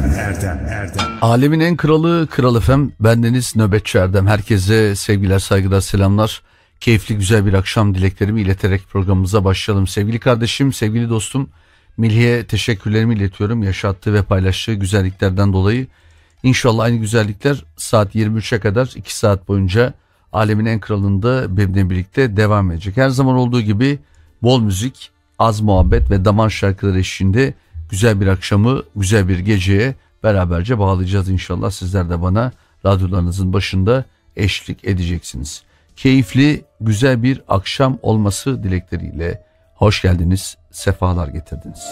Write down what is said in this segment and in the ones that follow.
Erdem Erdem Erdem. Alemin en kralı Kral Efem. Bendeniz Nöbetçi Erdem. Herkese sevgiler saygılar selamlar. Keyifli güzel bir akşam dileklerimi ileterek programımıza başlayalım. Sevgili kardeşim sevgili dostum Milhi'ye teşekkürlerimi iletiyorum yaşattığı ve paylaştığı güzelliklerden dolayı. İnşallah aynı güzellikler saat 23'e kadar 2 saat boyunca Alemin en kralında benimle birlikte devam edecek. Her zaman olduğu gibi bol müzik, az muhabbet ve damar şarkıları eşliğinde güzel bir akşamı, güzel bir geceye beraberce bağlayacağız inşallah. Sizler de bana radyolarınızın başında eşlik edeceksiniz. Keyifli, güzel bir akşam olması dilekleriyle hoş geldiniz, sefalar getirdiniz.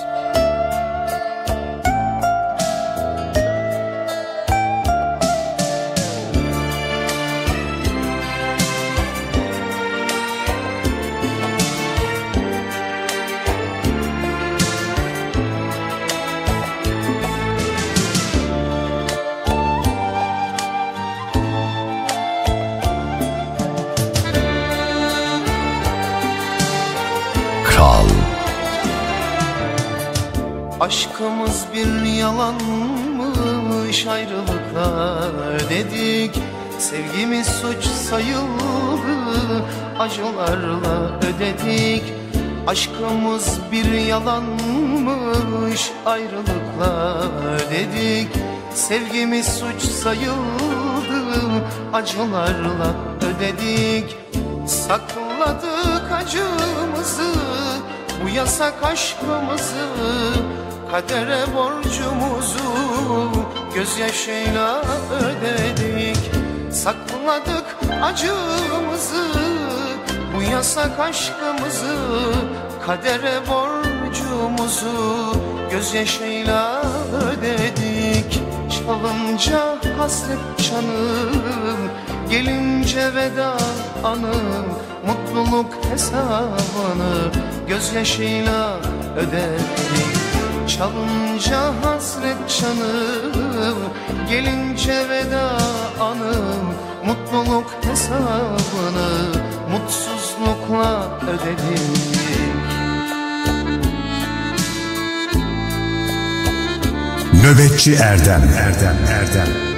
Aşkımız bir yalanmış ayrılıklar dedik. Sevgimiz suç sayıldı acılarla ödedik. Aşkımız bir yalanmış ayrılıklar dedik. Sevgimiz suç sayıldı acılarla ödedik. Sakladık acımızı bu yasak aşkımızı Kadere borcumuzu gözyaşıyla ödedik. Sakladık acımızı bu yasak aşkımızı. Kadere borcumuzu gözyaşıyla ödedik. Çalınca hasret canım Gelince veda anım. Mutluluk hesabını gözyaşıyla ödedik Çalınca hasret canım Gelince veda anım Mutluluk hesabını Mutsuzlukla ödedik Nöbetçi Erdem Erdem Erdem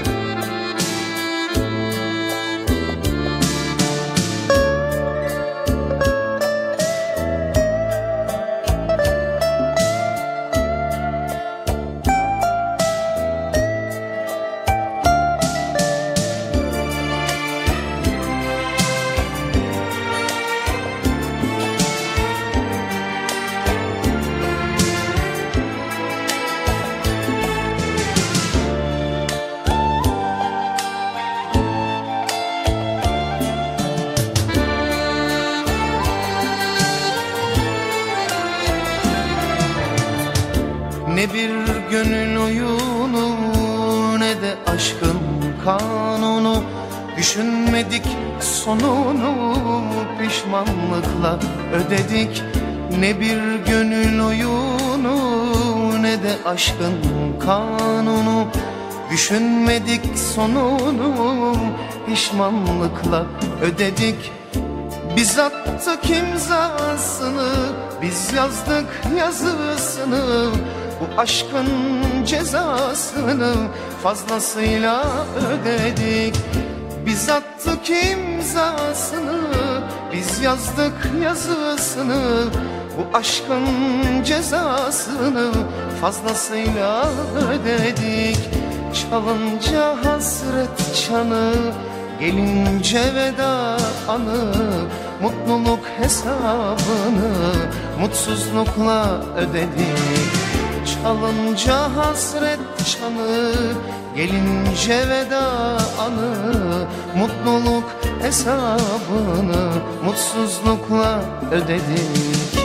ödedik. Ne bir gönül oyunu ne de aşkın kanunu. Düşünmedik sonunu pişmanlıkla ödedik. Biz attık imzasını biz yazdık yazısını Bu aşkın cezasını fazlasıyla ödedik. Biz attık imzasını biz yazdık yazısını. Bu aşkın cezasını Fazlasıyla ödedik. Çalınca hasret çanı Gelince veda anı. Mutluluk hesabını Mutsuzlukla ödedik Çalınca hasret çanı Gelince veda anı Mutluluk hesabını Mutsuzlukla ödedik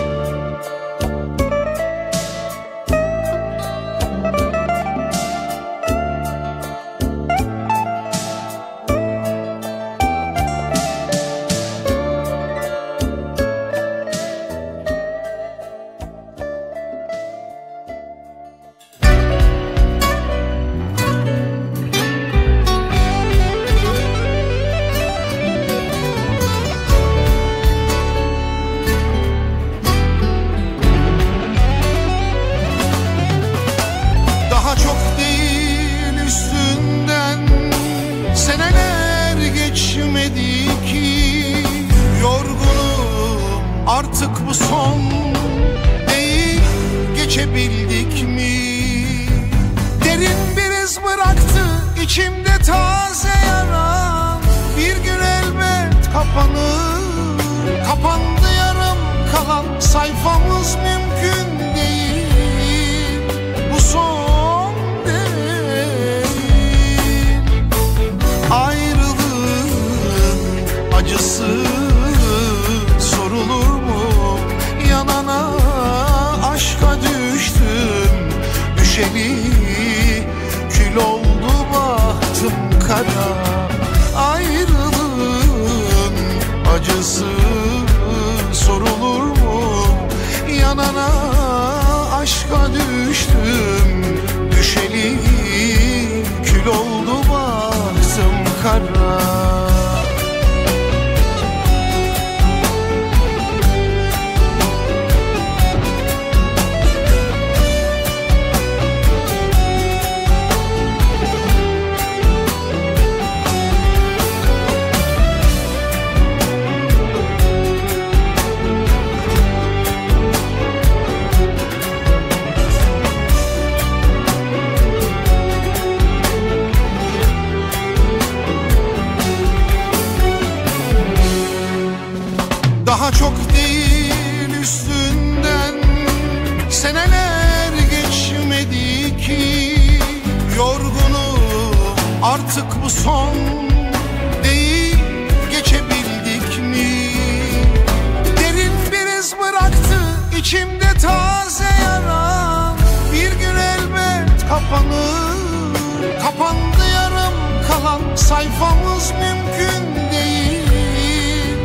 sayfamız mümkün değil.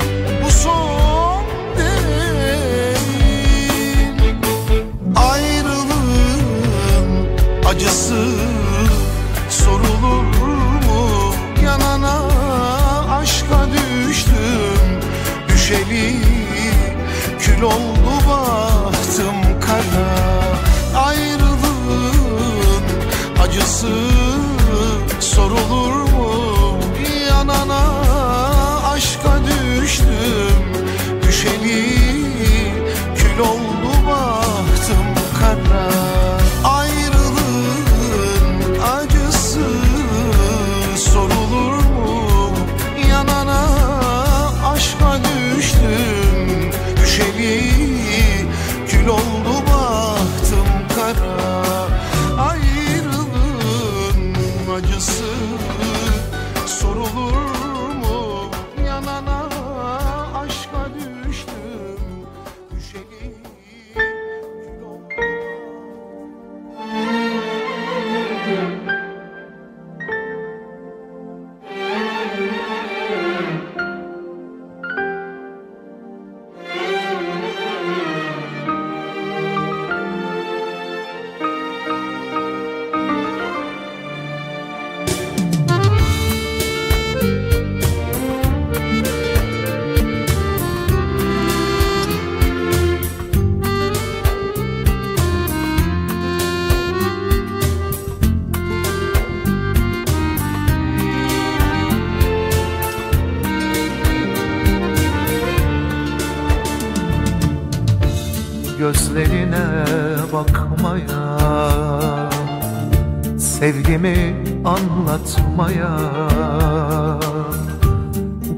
Bu son değil. Ayrılığın acısı sorulur mu? Yanana aşka düştüm. Düşeli kül oldu bahtım kara. Ayrılığın acısı sorulur aşka düştüm Düşeli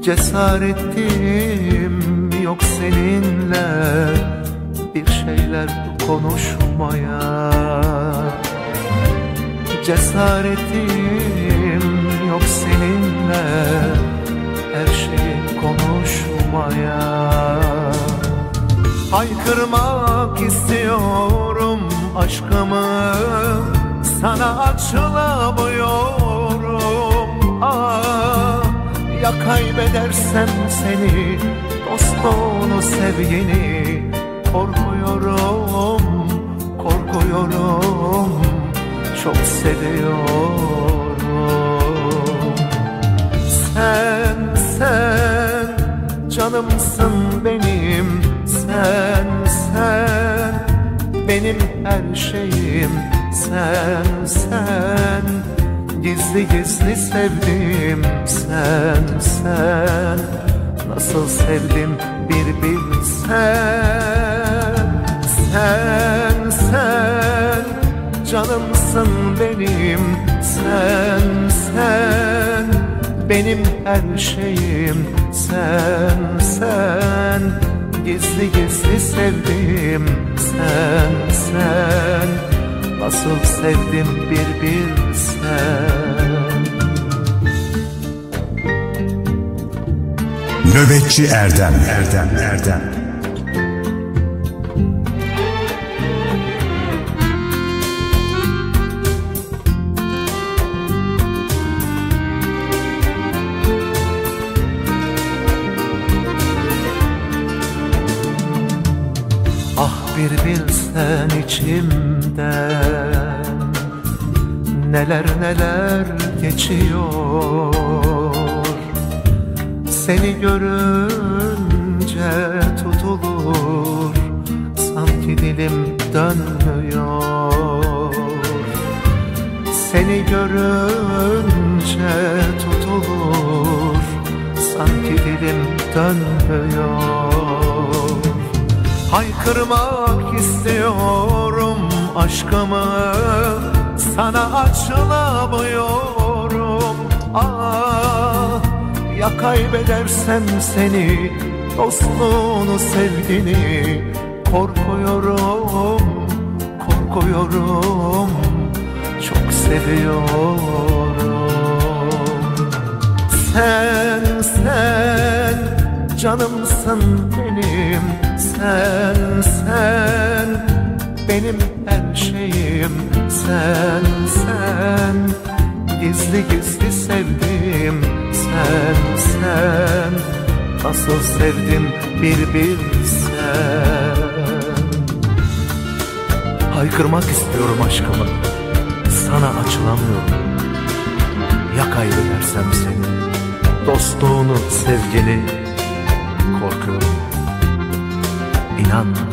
Cesaretim yok seninle. Bir şeyler konuşmaya. Cesaretim yok seninle. Her şeyi konuşmaya. Haykırmak istiyorum aşkımı. Sana açılamıyorum ah, Ya kaybedersem seni Dostluğunu sevgini Korkuyorum, korkuyorum. Çok seviyorum. Sen, sen canımsın benim. Sen, sen benim her şeyim. Sen, sen gizli gizli sevdim Sen, sen. Nasıl sevdim bir bilsen? Sen, sen. Canımsın benim Sen, sen. Benim her şeyim Sen sen. Gizli gizli sevdim Sen sen nasıl sevdim bir bilsen Nöbetçi Erdem. Erdem Erdem. Ah bir bilsen içimden Neler neler geçiyor. Seni görünce tutulur. Sanki dilim dönmüyor. Seni görünce tutulur. Sanki dilim dönmüyor. Haykırmak istiyorum aşkımı Sana açılamıyorum. Ah ya kaybedersem seni Dostluğunu sevgini Korkuyorum, korkuyorum. Çok seviyorum. Sen sen canımsın benim. Sen sen benim Sen sen. Gizli gizli sevdim Sen sen. Nasıl sevdim bir bilsen Haykırmak istiyorum aşkımı. Sana açılamıyorum. Ya kaybedersem seni. Dostluğunu, sevgini Korkuyorum. İnan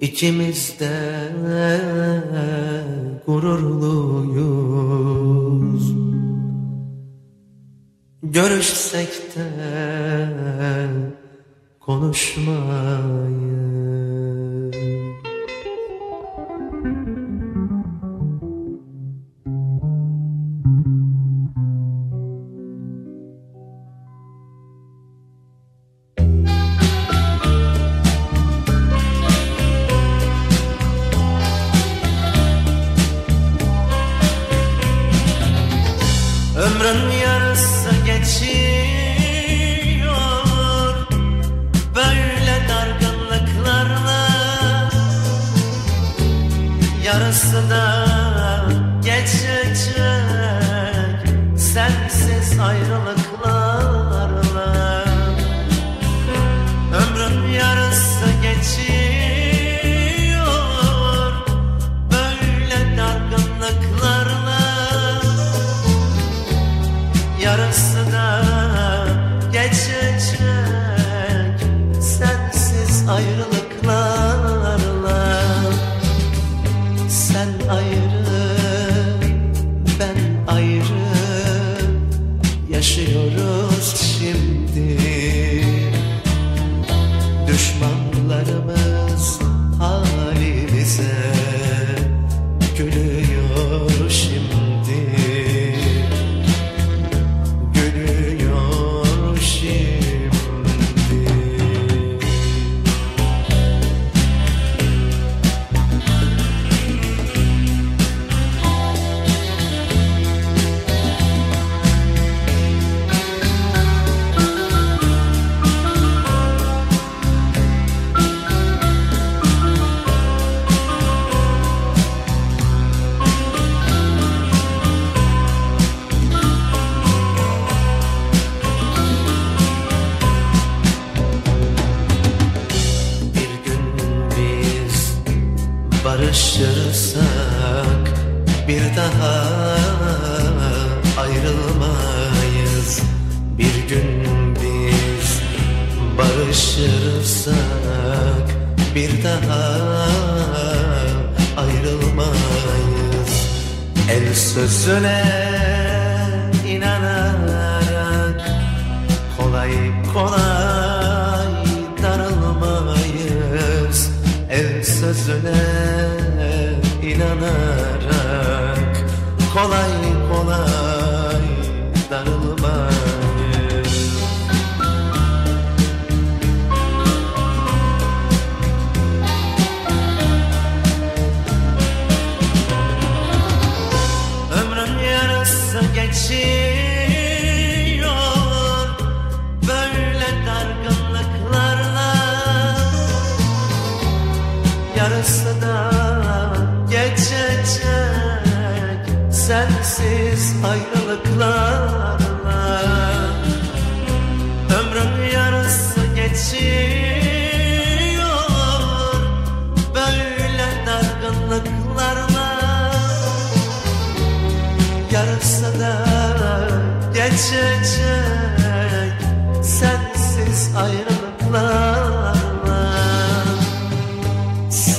İkimiz de gururluyuz. Görüşsek de konuşmayız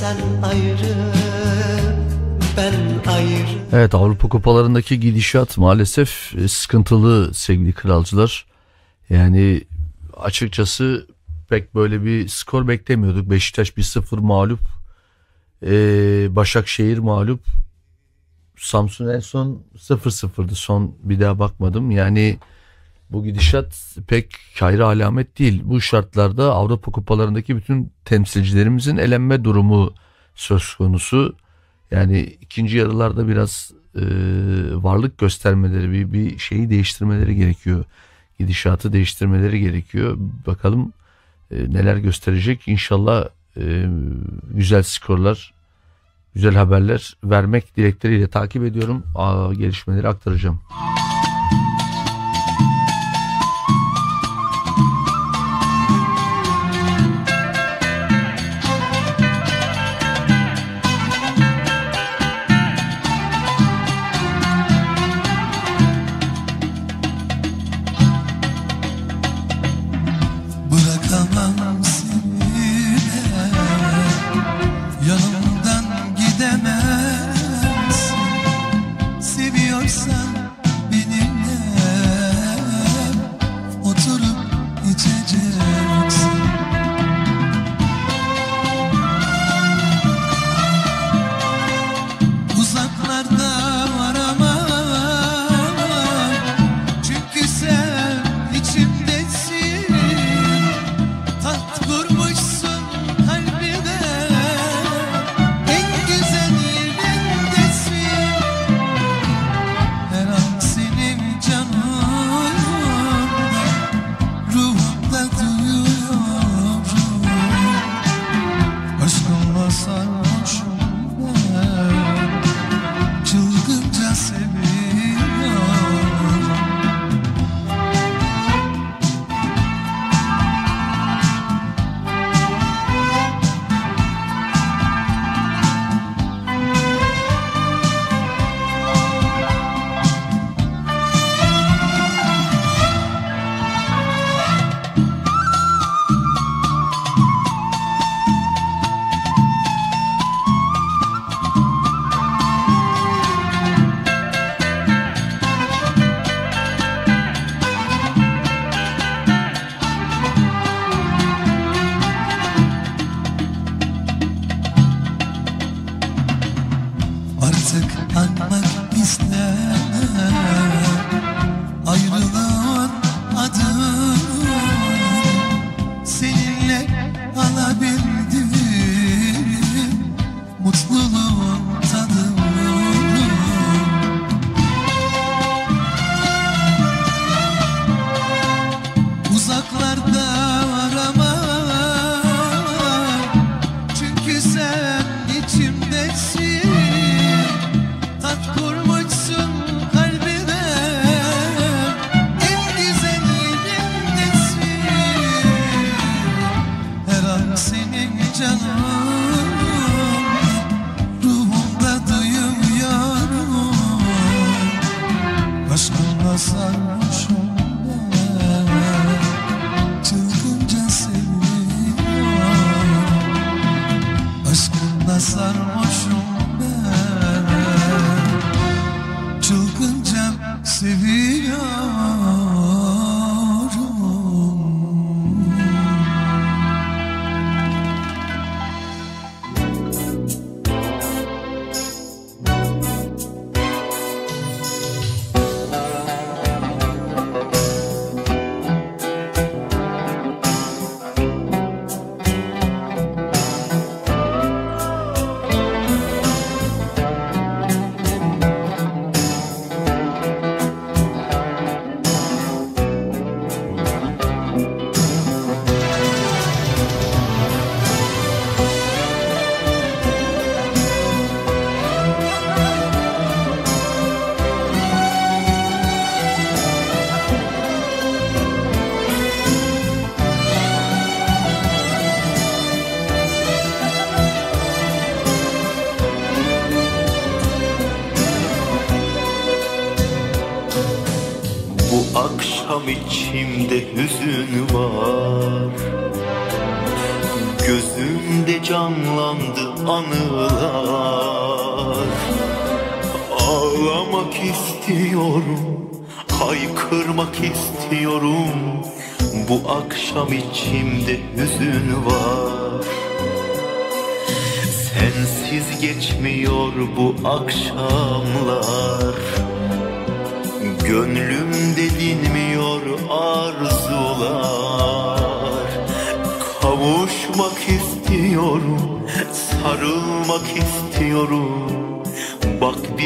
Sen ayrı ben ayrı Evet Avrupa kupalarındaki gidişat maalesef e, sıkıntılı sevgili kralcılar. Yani açıkçası pek böyle bir skor beklemiyorduk. Beşiktaş 1-0 mağlup. Ee, Başakşehir mağlup. Samsun en son 0-0'dı. Son bir daha bakmadım. Yani bu gidişat pek hayra alamet değil. Bu şartlarda Avrupa kupalarındaki bütün temsilcilerimizin elenme durumu söz konusu. Yani ikinci yarılarda biraz e, varlık göstermeleri, bir, bir şeyi değiştirmeleri gerekiyor. Gidişatı değiştirmeleri gerekiyor. Bakalım e, neler gösterecek. İnşallah e, güzel skorlar, güzel haberler vermek dilekleriyle takip ediyorum. Aa, gelişmeleri aktaracağım. sarhoşum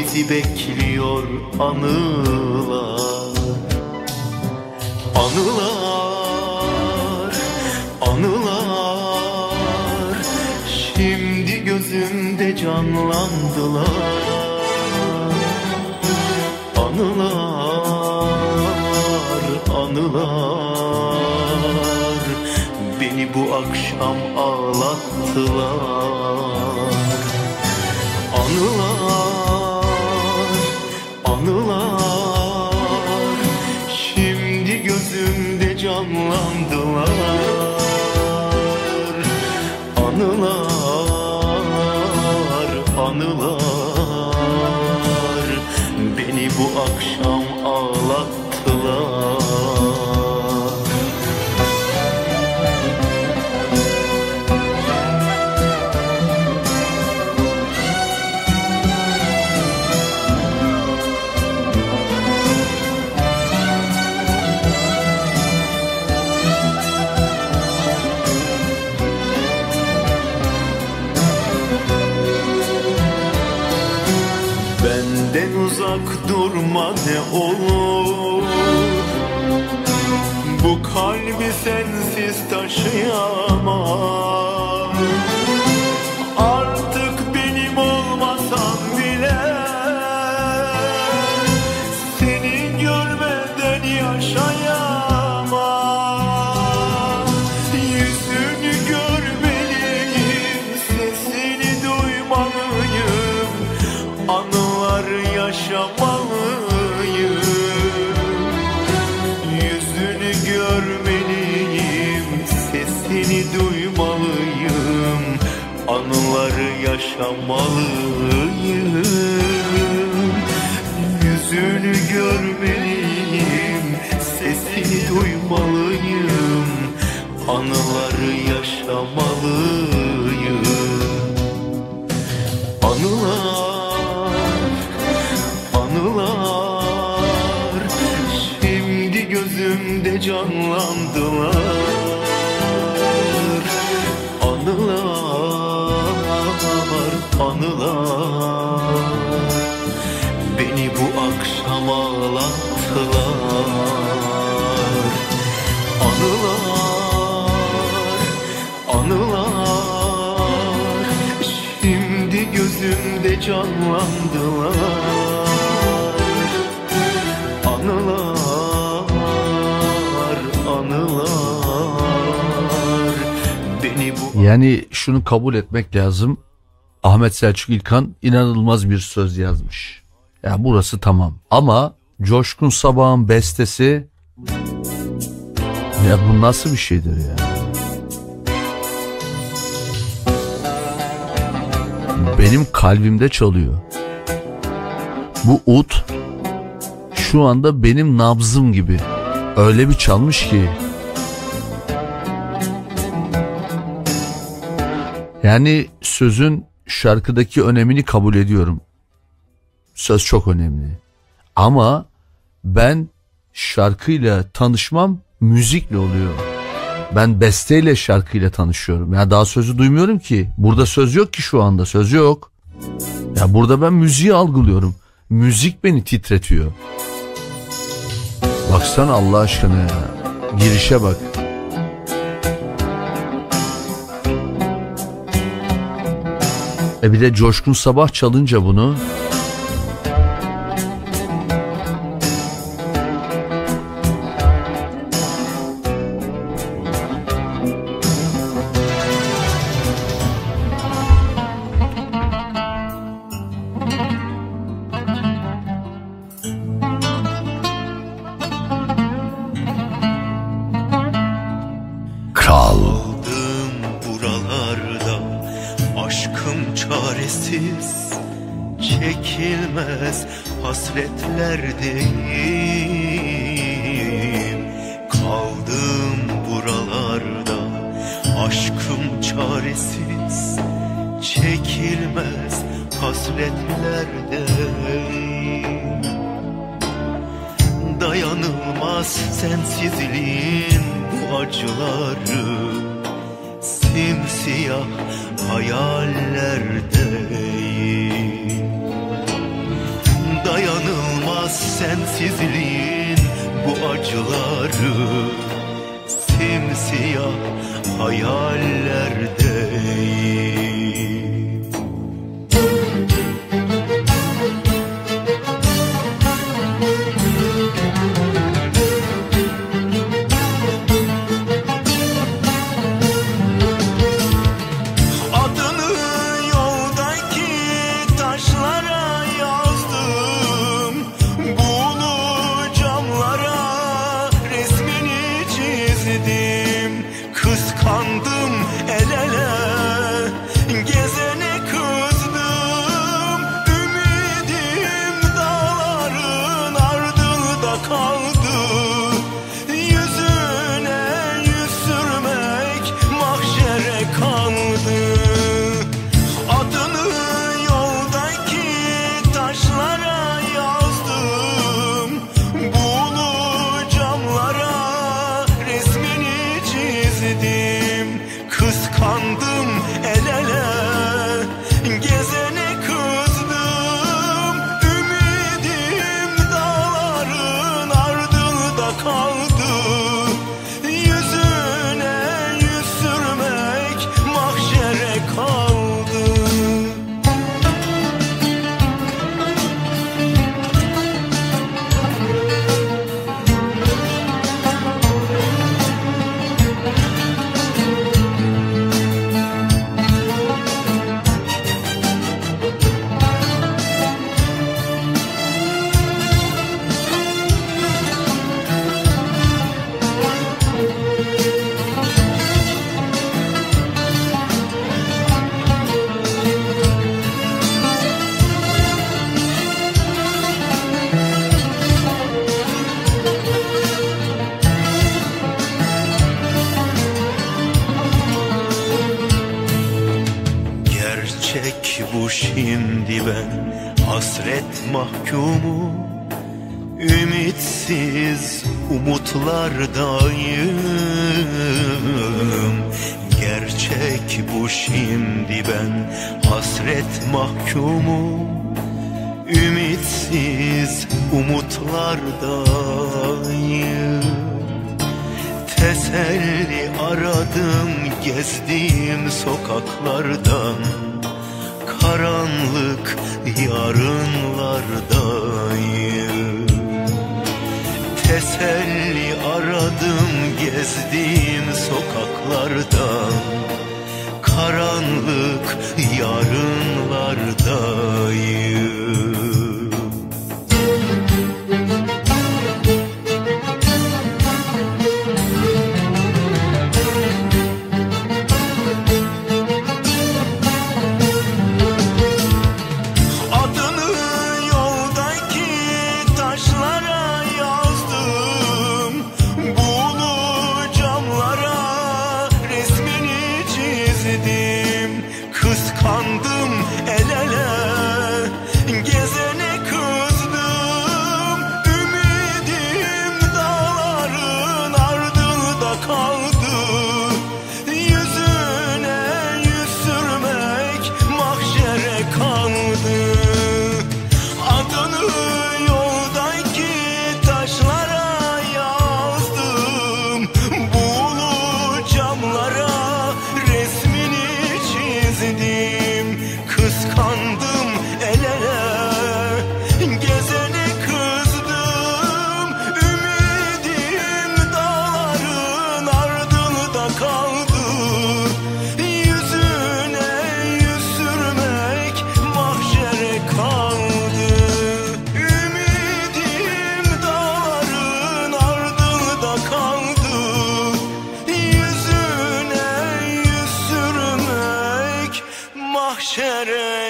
Hasreti bekliyor anılar. Anılar, anılar. Şimdi gözümde canlandılar. Anılar, anılar. Beni bu akşam ağlattılar. sensiz taşıyamam. yaşamalıyım. Yüzünü görmeliyim, sesini duymalıyım. Anıları yaşamalıyım. Canlandılar Anılar, anılar Beni bu Yani şunu kabul etmek lazım. Ahmet Selçuk İlkan inanılmaz bir söz yazmış. Ya burası tamam. Ama Coşkun Sabah'ın bestesi ya bu nasıl bir şeydir ya? Benim kalbimde çalıyor. Bu ut şu anda benim nabzım gibi. Öyle bir çalmış ki. Yani sözün şarkıdaki önemini kabul ediyorum. Söz çok önemli. Ama ben şarkıyla tanışmam müzikle oluyor. Ben besteyle şarkıyla tanışıyorum. Ya daha sözü duymuyorum ki. Burada söz yok ki şu anda. Söz yok. Ya burada ben müziği algılıyorum. Müzik beni titretiyor. Baksana Allah aşkına ya. Girişe bak. E bir de Coşkun Sabah çalınca bunu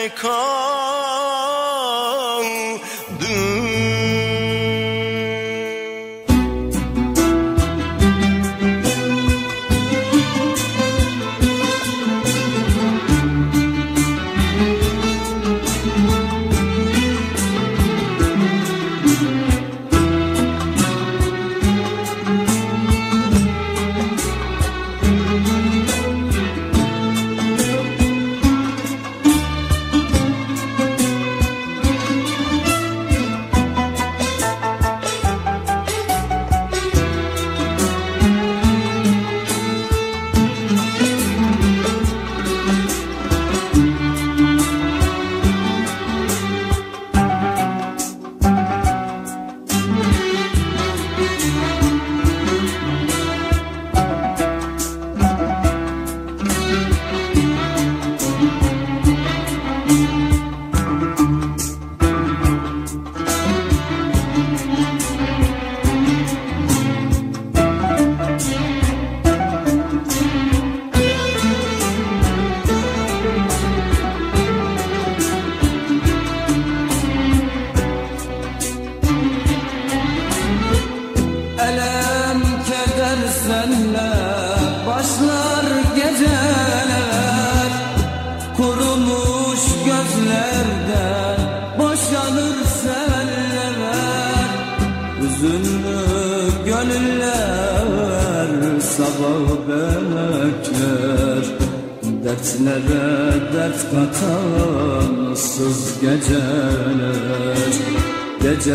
mahşere kaldı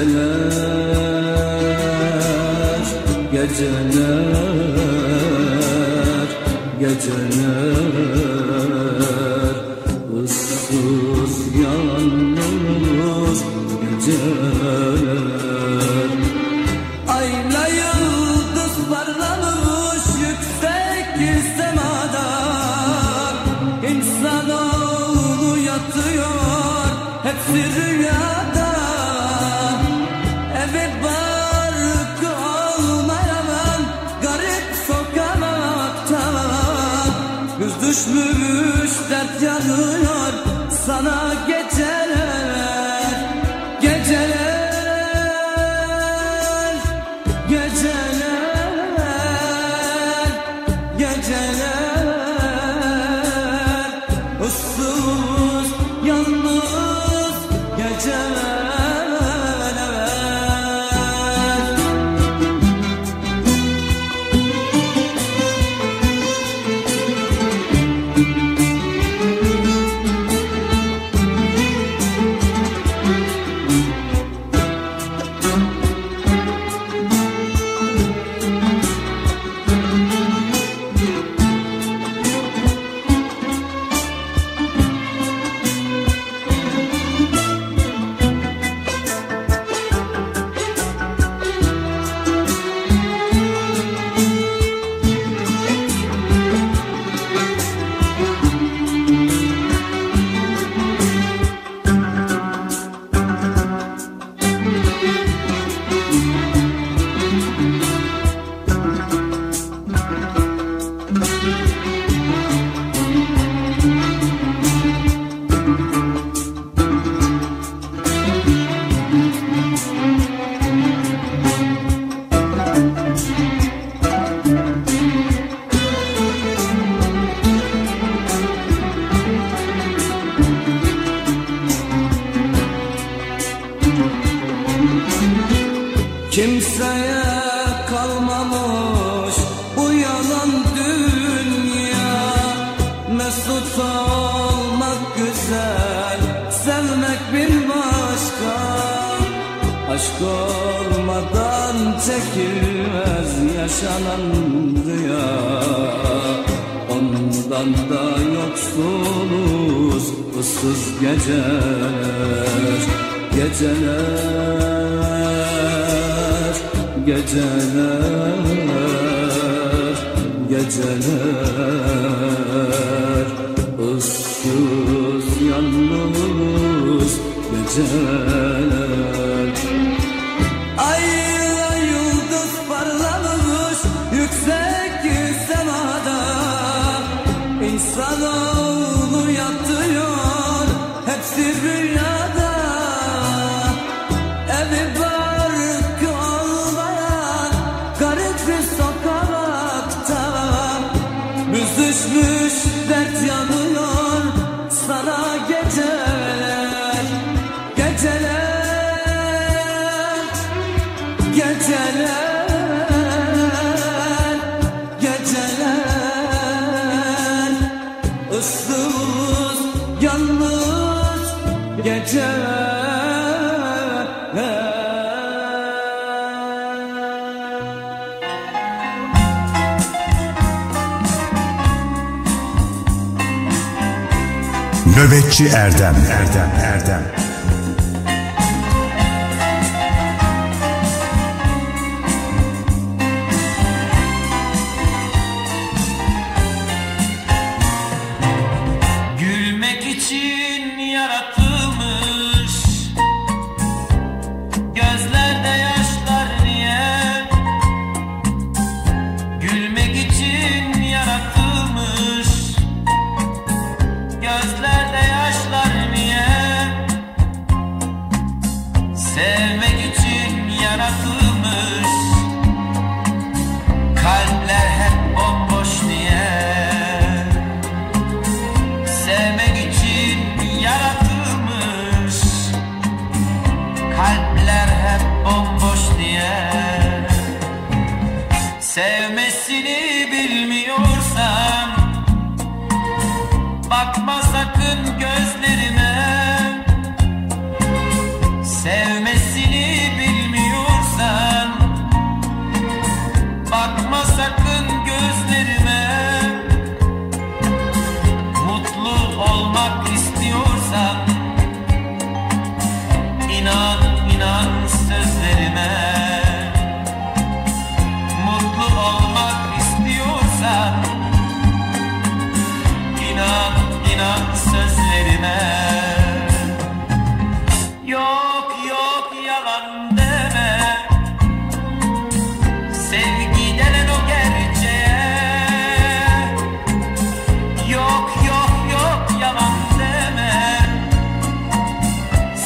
السلام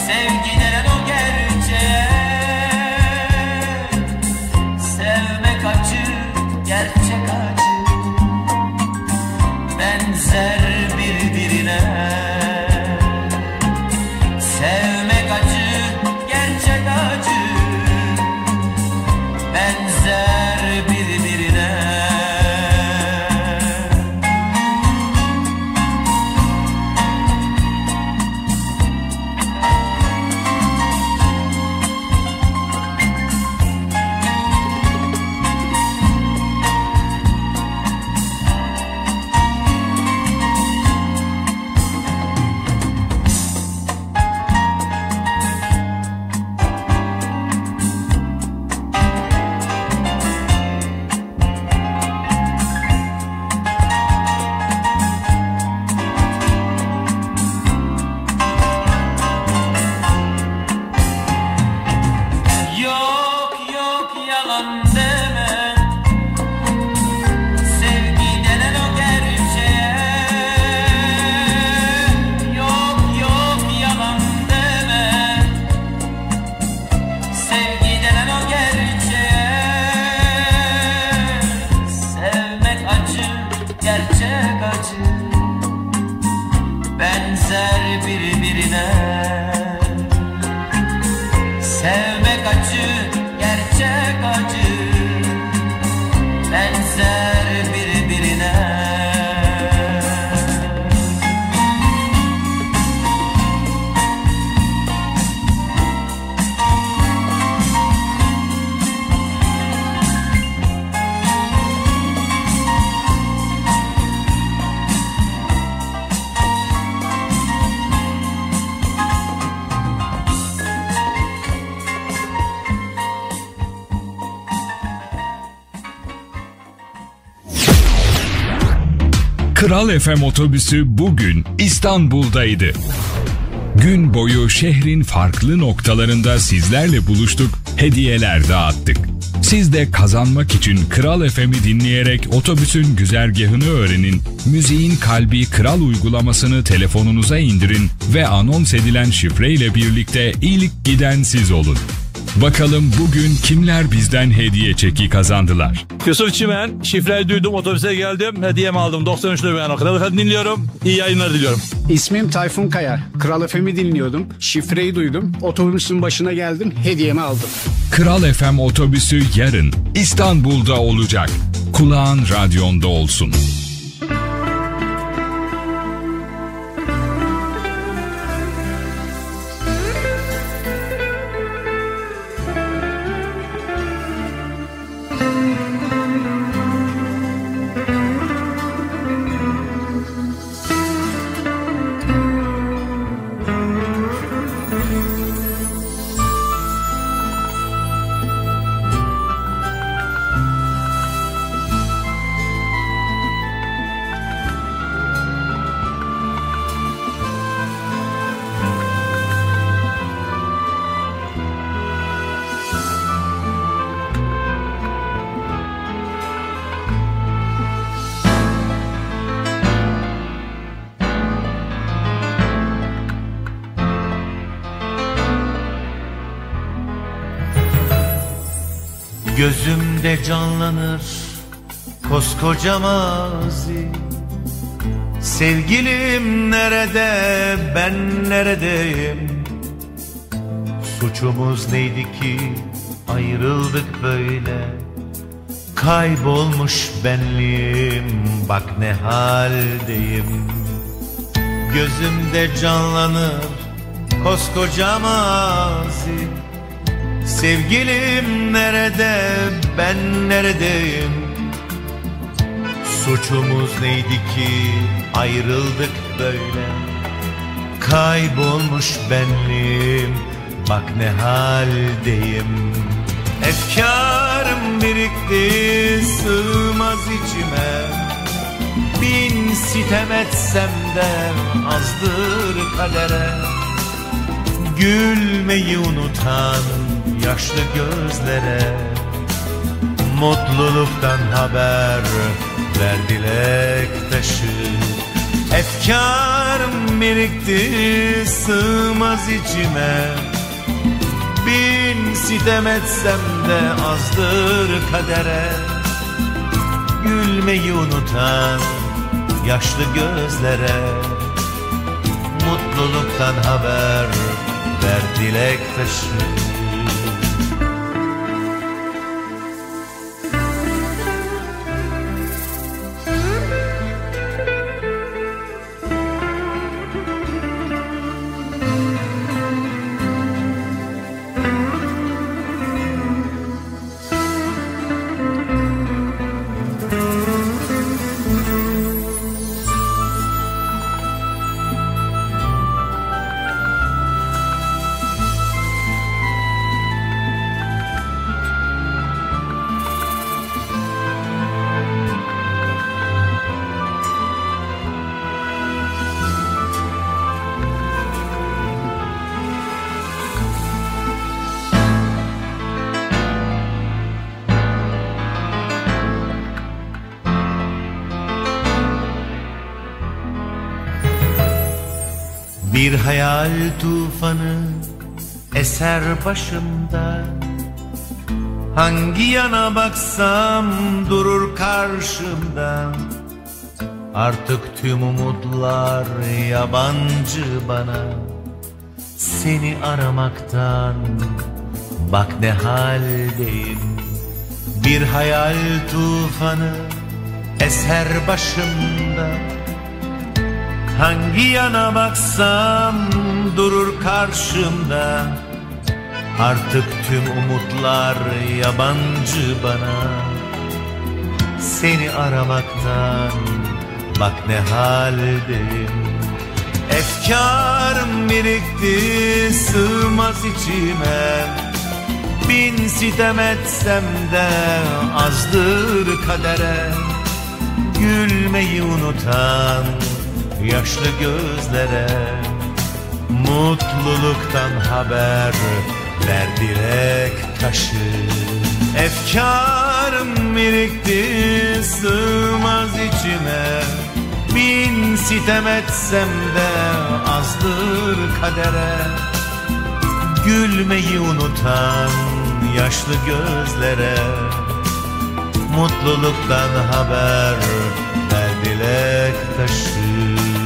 same FM otobüsü bugün İstanbul'daydı. Gün boyu şehrin farklı noktalarında sizlerle buluştuk, hediyeler dağıttık. Siz de kazanmak için Kral FM'i dinleyerek otobüsün güzergahını öğrenin, müziğin kalbi Kral uygulamasını telefonunuza indirin ve anons edilen şifreyle birlikte ilk giden siz olun. Bakalım bugün kimler bizden hediye çeki kazandılar? Yusuf Çimen, şifreyi duydum, otobüse geldim, hediyemi aldım. 93 ben o Kral FM dinliyorum. İyi yayınlar diliyorum. İsmim Tayfun Kaya. Kral FM'i dinliyordum. Şifreyi duydum. Otobüsün başına geldim. Hediyemi aldım. Kral FM otobüsü yarın İstanbul'da olacak. Kulağın radyonda olsun. Gözümde canlanır koskoca mazi. Sevgilim nerede ben neredeyim? Suçumuz neydi ki ayrıldık böyle? Kaybolmuş benliğim bak ne haldeyim. Gözümde canlanır koskoca mazi Sevgilim nerede? Ben neredeyim? Suçumuz neydi ki ayrıldık böyle? Kaybolmuş benliğim bak ne haldeyim. Efkarım birikti sığmaz içime. Bin sitem etsem de azdır kadere. Gülmeyi unutan yaşlı gözlere Mutluluktan haber ver dilek taşı. Efkarım birikti sığmaz içime. Bin sitem etsem de azdır kadere. Gülmeyi unutan yaşlı gözlere Mutluluktan haber ver dilek taşı hayal tufanı eser başımda. Hangi yana baksam durur karşımda. Artık tüm umutlar yabancı bana. Seni aramaktan bak ne haldeyim. Bir hayal tufanı eser başımda Hangi yana baksam durur karşımda. Artık tüm umutlar yabancı bana. Seni aramaktan bak ne haldeyim. Efkarım birikti sığmaz içime. Bin sitem etsem de azdır kadere. Gülmeyi unutan yaşlı gözlere Mutluluktan haber ver direk taşı. Efkarım birikti sığmaz içime. Bin sitem etsem de azdır kadere. Gülmeyi unutan yaşlı gözlere Mutluluktan haber ver melek taşı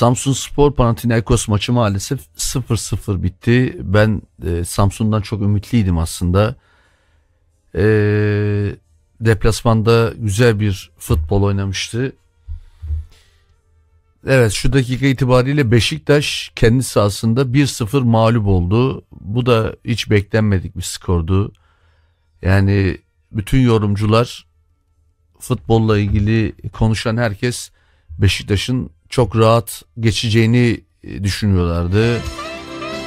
Samsun Spor Panathinaikos maçı maalesef 0-0 bitti. Ben e, Samsun'dan çok ümitliydim aslında. E, deplasmanda güzel bir futbol oynamıştı. Evet şu dakika itibariyle Beşiktaş kendi sahasında 1-0 mağlup oldu. Bu da hiç beklenmedik bir skordu. Yani bütün yorumcular futbolla ilgili konuşan herkes Beşiktaş'ın çok rahat geçeceğini e, düşünüyorlardı.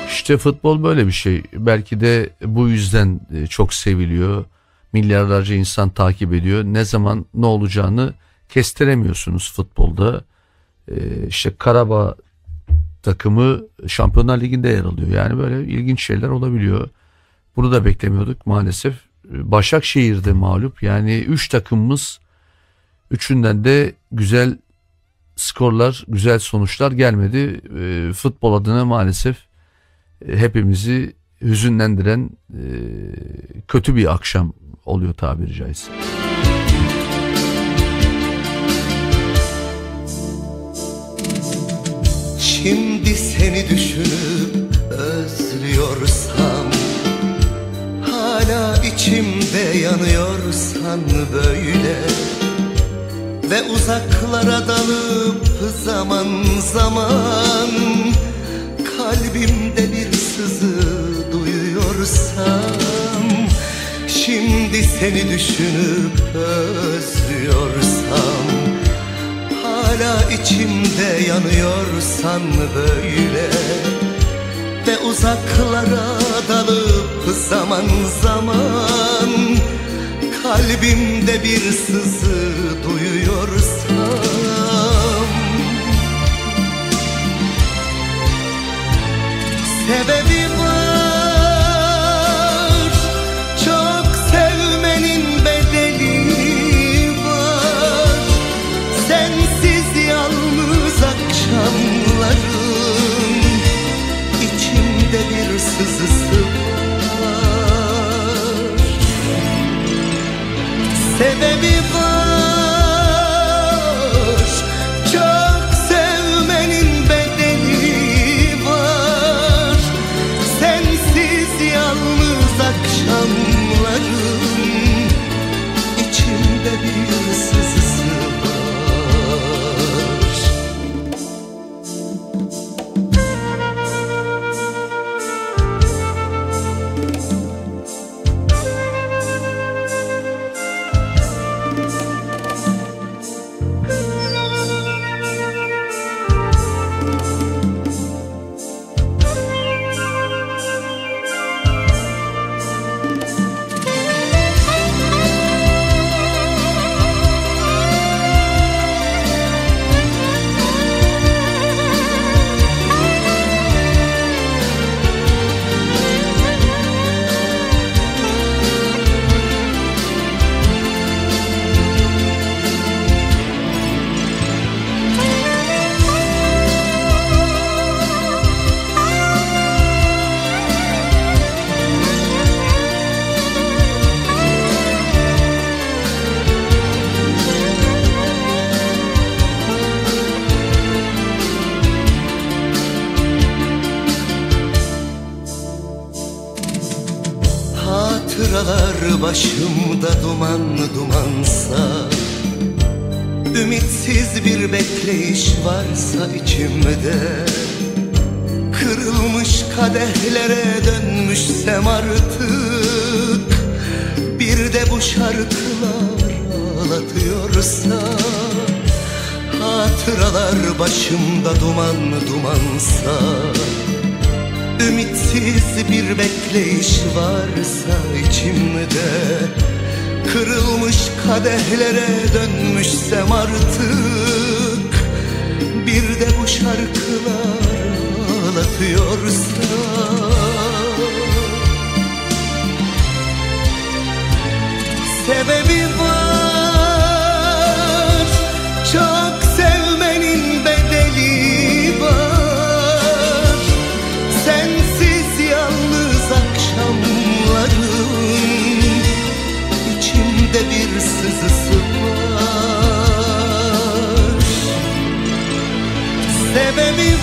İşte futbol böyle bir şey. Belki de bu yüzden e, çok seviliyor. Milyarlarca insan takip ediyor. Ne zaman ne olacağını kestiremiyorsunuz futbolda. E, İşte Karabağ takımı Şampiyonlar Ligi'nde yer alıyor. Yani böyle ilginç şeyler olabiliyor. Bunu da beklemiyorduk maalesef. Başakşehir'de mağlup. Yani 3 takımımız üçünden de güzel skorlar, güzel sonuçlar gelmedi. E, futbol adına maalesef e, hepimizi hüzünlendiren e, kötü bir akşam oluyor tabiri caizse. Şimdi seni düşünüp özlüyorsam Hala içimde yanıyorsan böyle Ve uzaklara dalıp zaman zaman Kalbimde bir sızı duyuyorsam Şimdi seni düşünüp özlüyorsam Hala içimde yanıyorsan böyle Ve uzaklara dalıp zaman zaman Kalbimde bir sızı duyuyorsam Sebebi Sebebi var duman dumansa Ümitsiz bir bekleyiş varsa içimde Kırılmış kadehlere dönmüşsem artık Bir de bu şarkılar ağlatıyorsa Hatıralar başımda duman dumansa Ümitsiz bir bekleyiş varsa içimde Kırılmış kadehlere dönmüşsem artık. Bir de bu şarkılar ağlatıyorsa. Sebebi var Sebebi var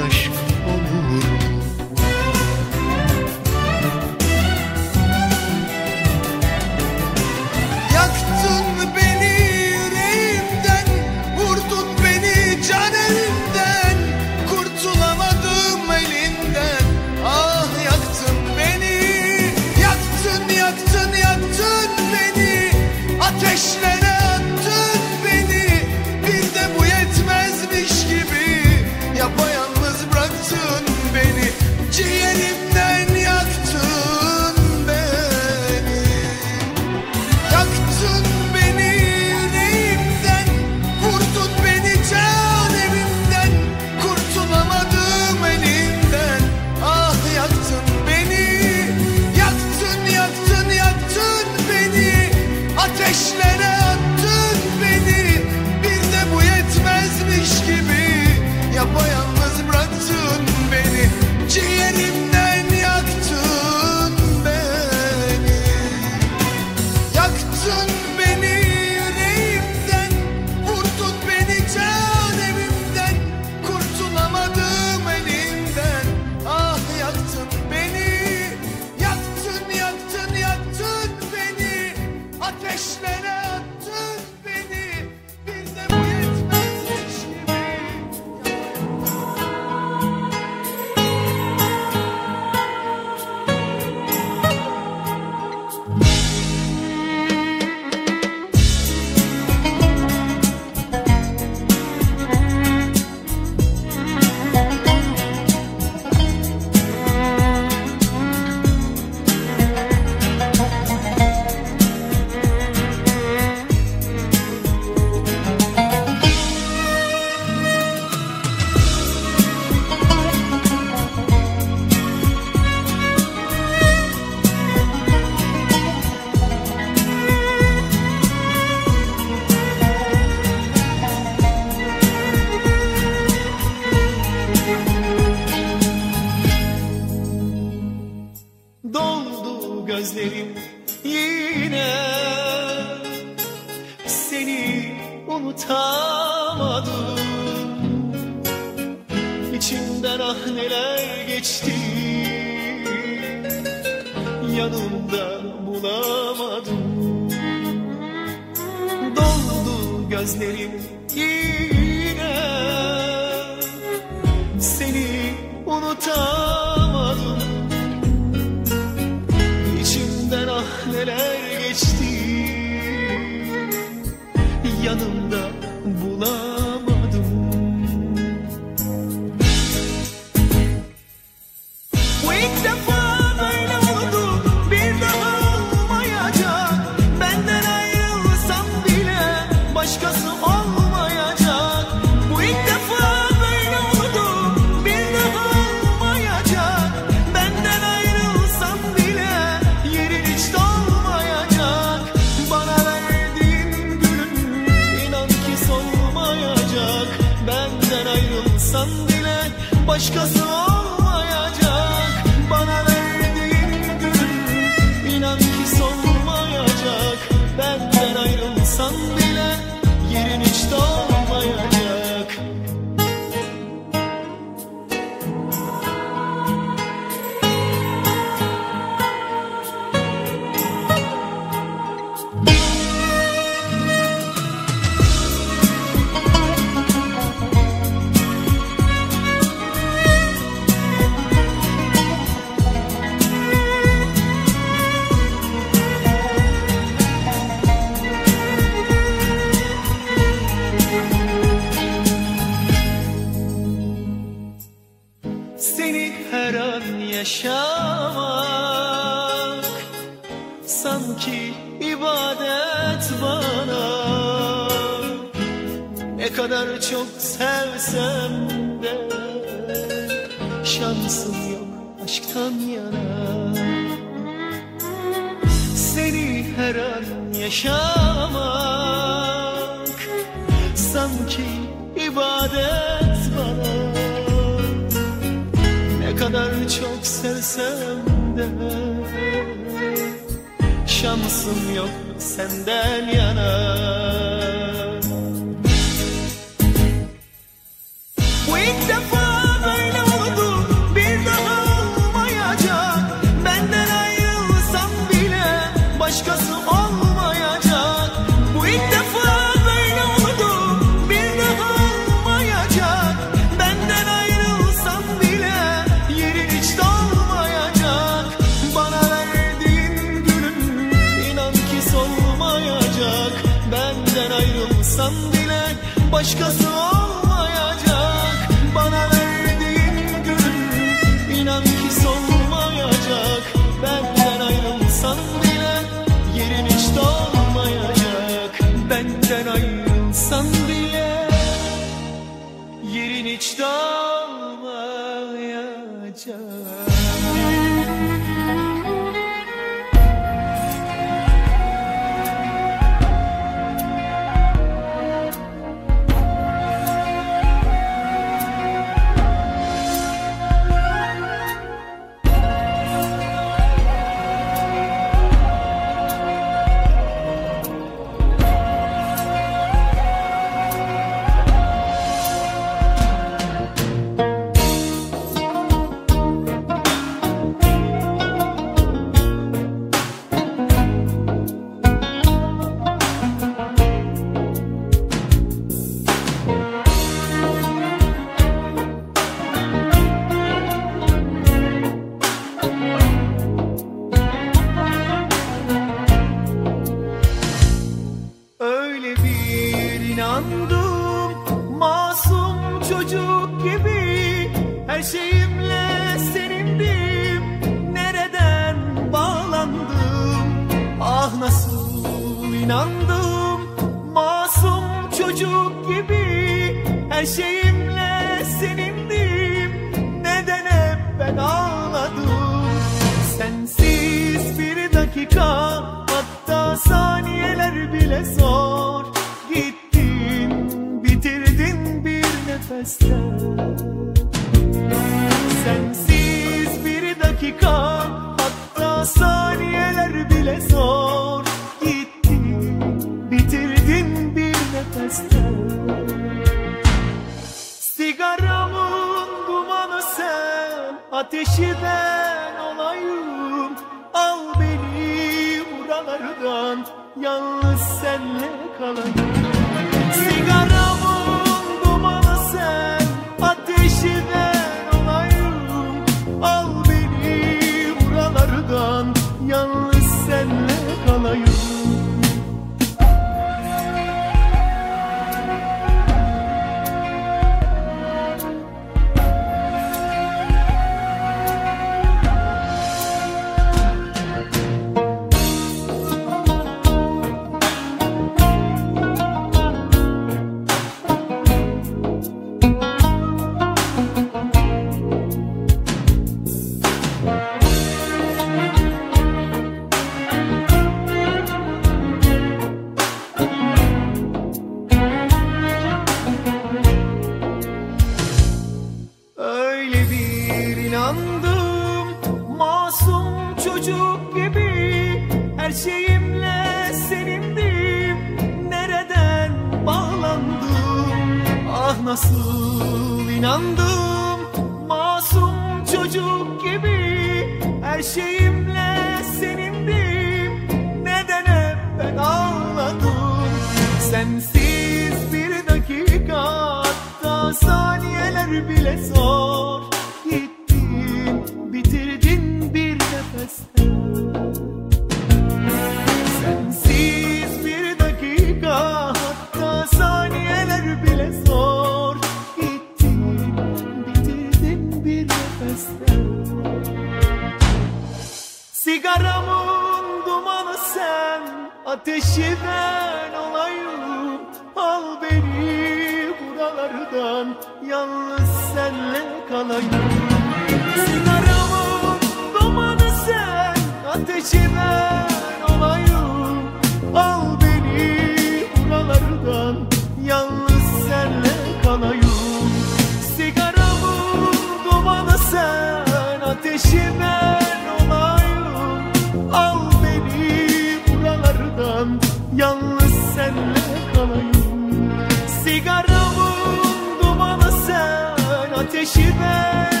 baby.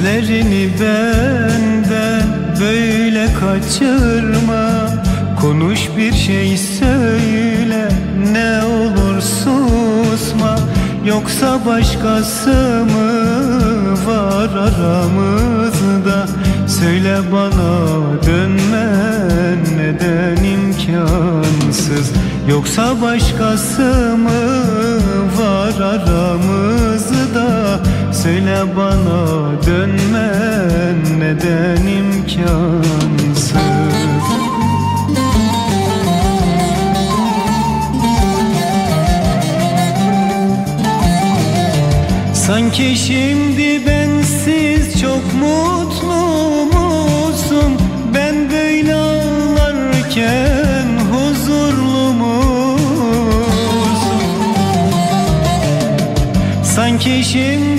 Gözlerini benden böyle kaçırma. Konuş bir şey söyle ne olur susma. Yoksa başkası mı var aramızda? Söyle bana dönmen neden imkansız? Yoksa başkası mı var aramızda? Söyle bana dönmen neden imkansız? Sanki şimdi bensiz çok mutlu musun? Ben böyle ağlarken huzurlu musun? Sanki şimdi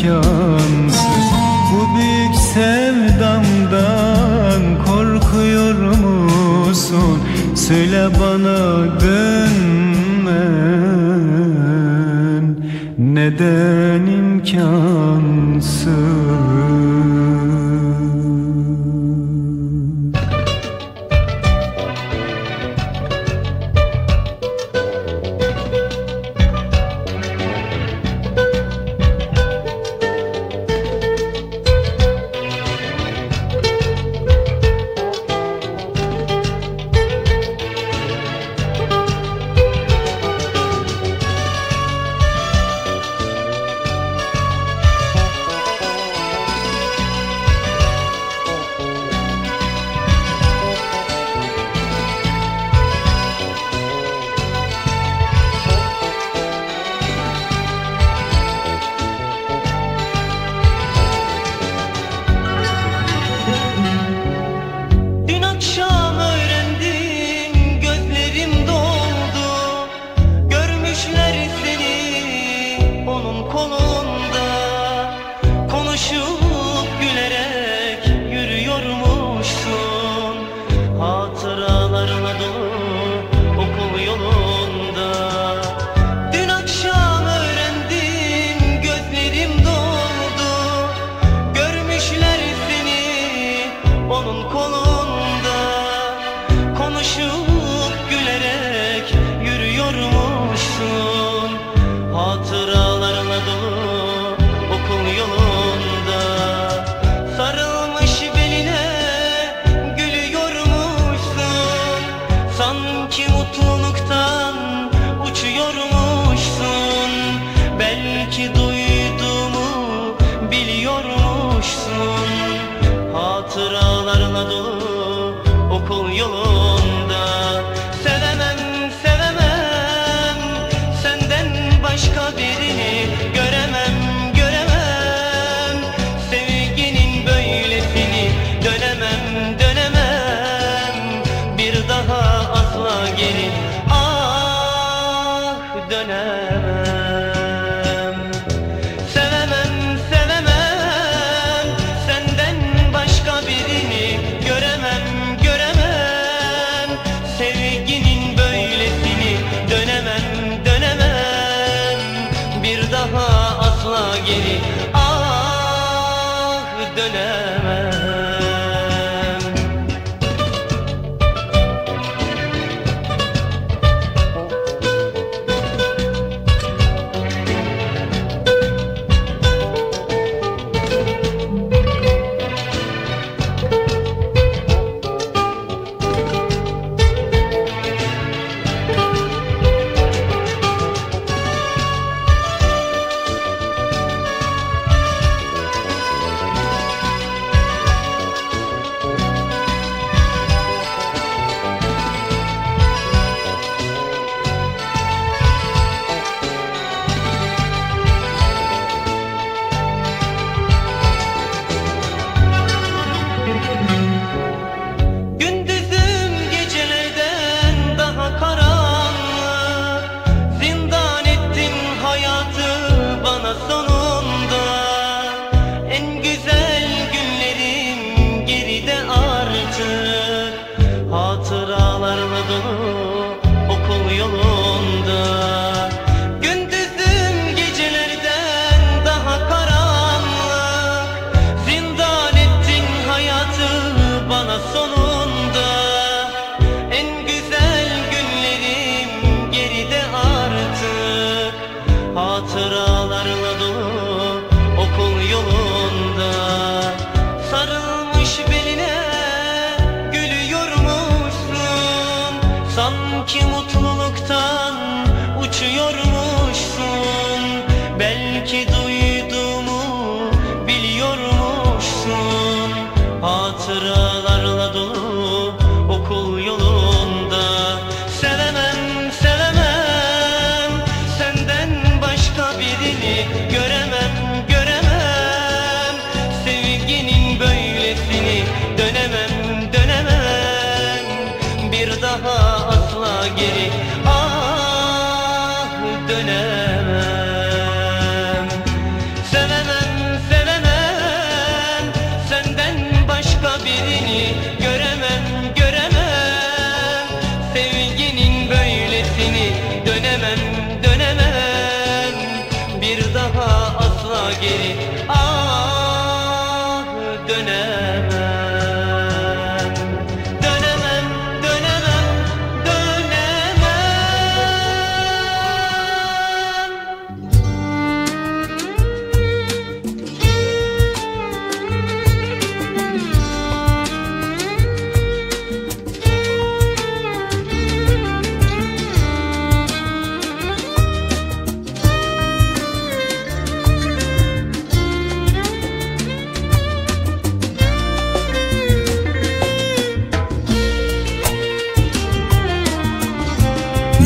imkansız Bu büyük sevdamdan korkuyor musun? Söyle bana dönmen neden imkansız okul yolu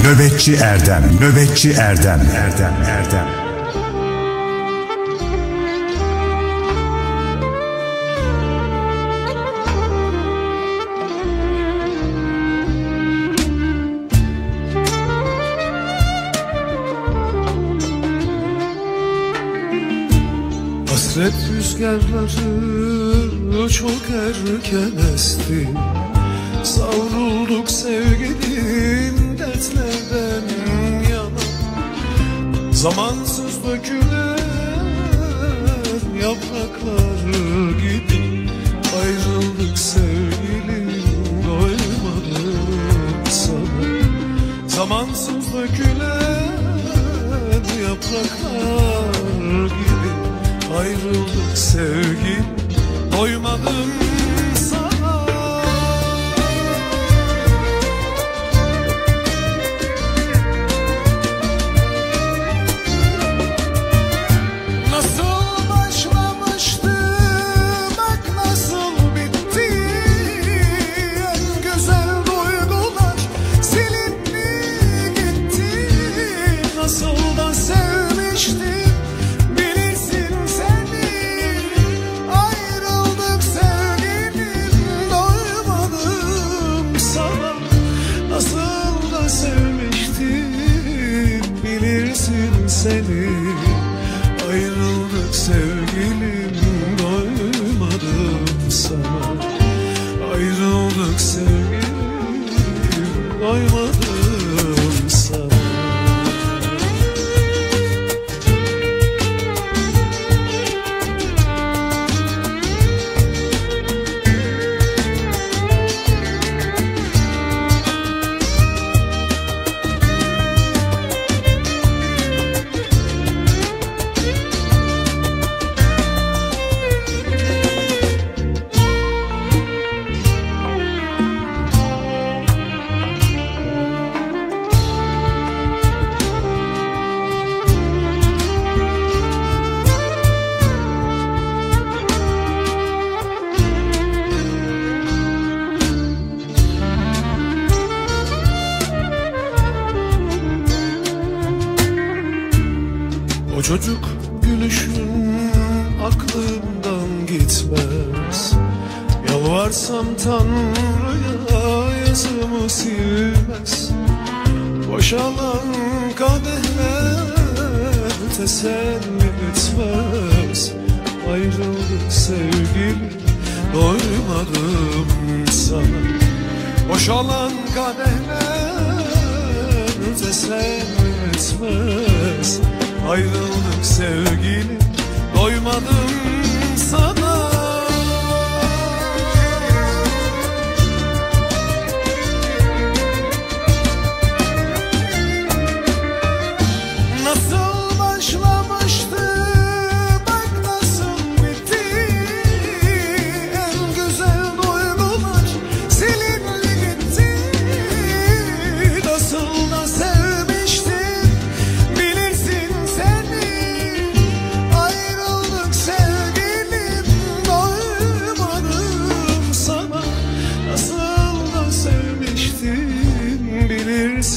Nöbetçi Erdem, Nöbetçi Erdem, Erdem, Erdem. Hasret rüzgarları çok erken esti. Savrulduk sevgilim hasretle benim yalan. Zamansız dökülen yapraklar gibi. Ayrıldık sevgilim doymadım sana. Zamansız dökülen yapraklar gibi. Ayrıldık sevgilim doymadım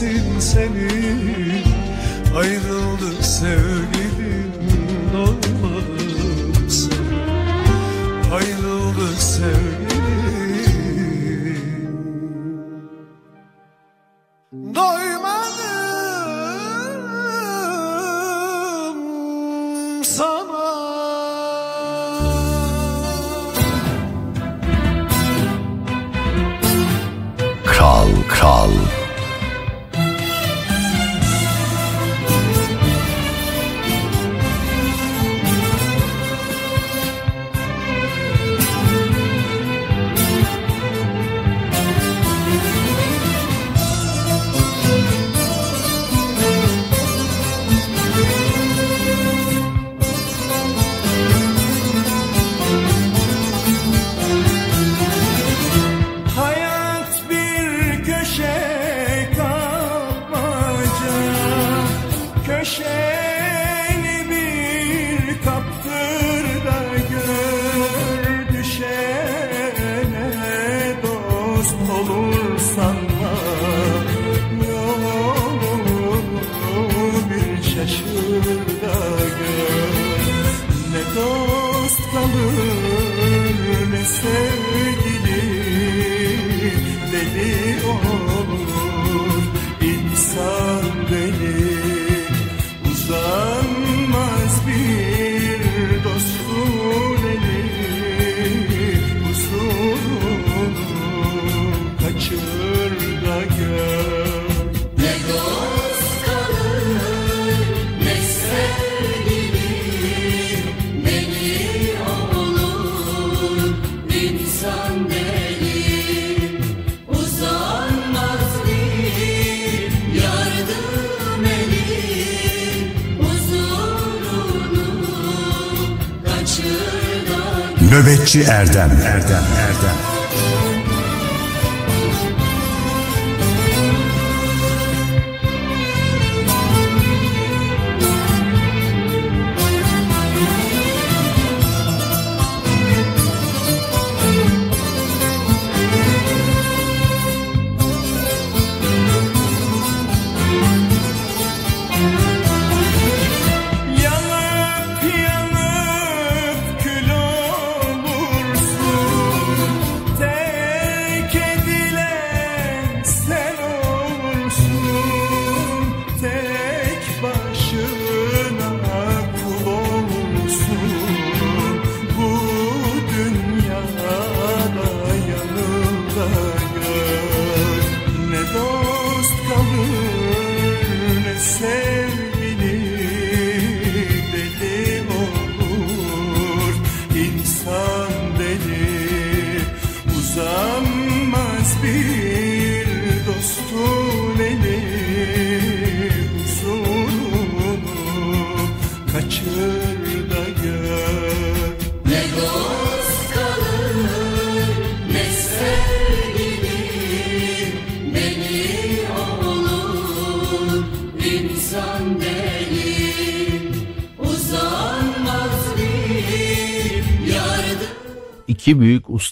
bilsin seni. Ayrı Nöbetçi Erdem. Erdem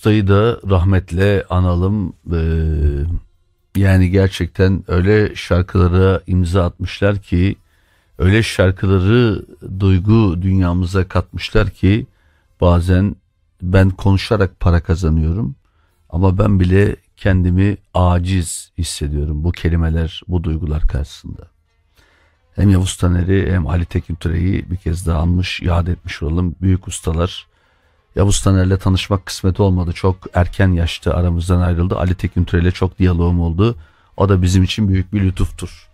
ustayı da rahmetle analım. Ee, yani gerçekten öyle şarkılara imza atmışlar ki öyle şarkıları duygu dünyamıza katmışlar ki bazen ben konuşarak para kazanıyorum ama ben bile kendimi aciz hissediyorum bu kelimeler, bu duygular karşısında. Hem Yavuz Taner'i hem Ali Tekin Türe'yi bir kez daha anmış, yad etmiş olalım. Büyük ustalar. Yavuz Taner'le tanışmak kısmet olmadı. Çok erken yaşta aramızdan ayrıldı. Ali Tekin Türe'yle çok diyalogum oldu. O da bizim için büyük bir lütuftur.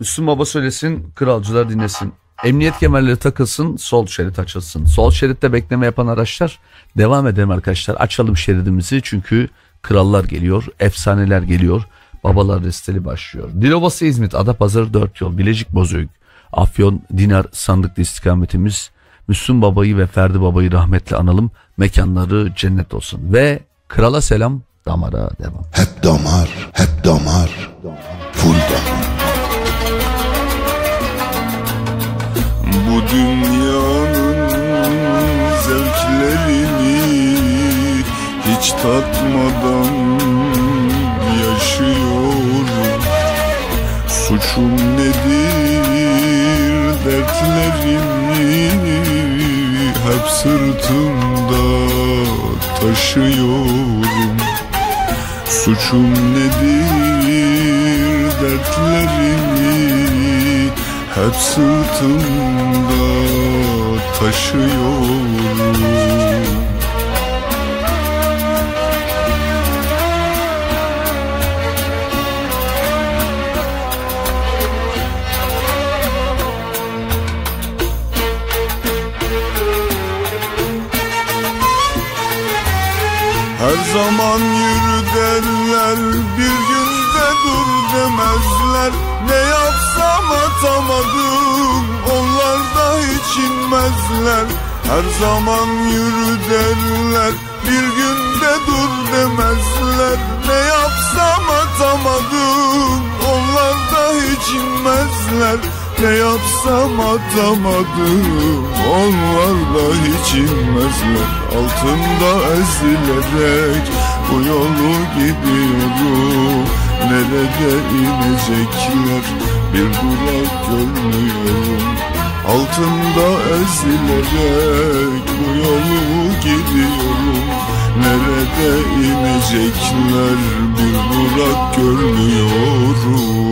Müslüm Baba söylesin, kralcılar dinlesin. Emniyet kemerleri takılsın, sol şerit açılsın. Sol şeritte bekleme yapan araçlar devam edelim arkadaşlar. Açalım şeridimizi çünkü krallar geliyor, efsaneler geliyor. Babalar resteli başlıyor. Dilovası İzmit, Adapazarı 4 yol, Bilecik Bozüyük, Afyon, Dinar sandıklı istikametimiz. Müslüm Baba'yı ve Ferdi Baba'yı rahmetle analım. Mekanları cennet olsun. Ve krala selam, damara devam. Hep damar, hep damar, full damar. Bu dünyanın zevklerini hiç tatmadan yaşıyorum Suçum nedir dertlerimi hep sırtımda taşıyorum. Suçum nedir dertlerimi? Hep sırtımda taşıyorum Her zaman yürü derler bir günde dur demezler. Ne yapsam atamadım onlar da hiç inmezler. Her zaman yürü derler bir günde dur demezler. Ne yapsam atamadım onlar da hiç inmezler ne yapsam atamadım. Onlar da hiç inmezler. Altında ezilerek Bu yolu gidiyorum. Nerede inecekler? Bir durak görmüyorum. Altında ezilerek Bu yolu gidiyorum. Nerede inecekler? Bir durak görmüyorum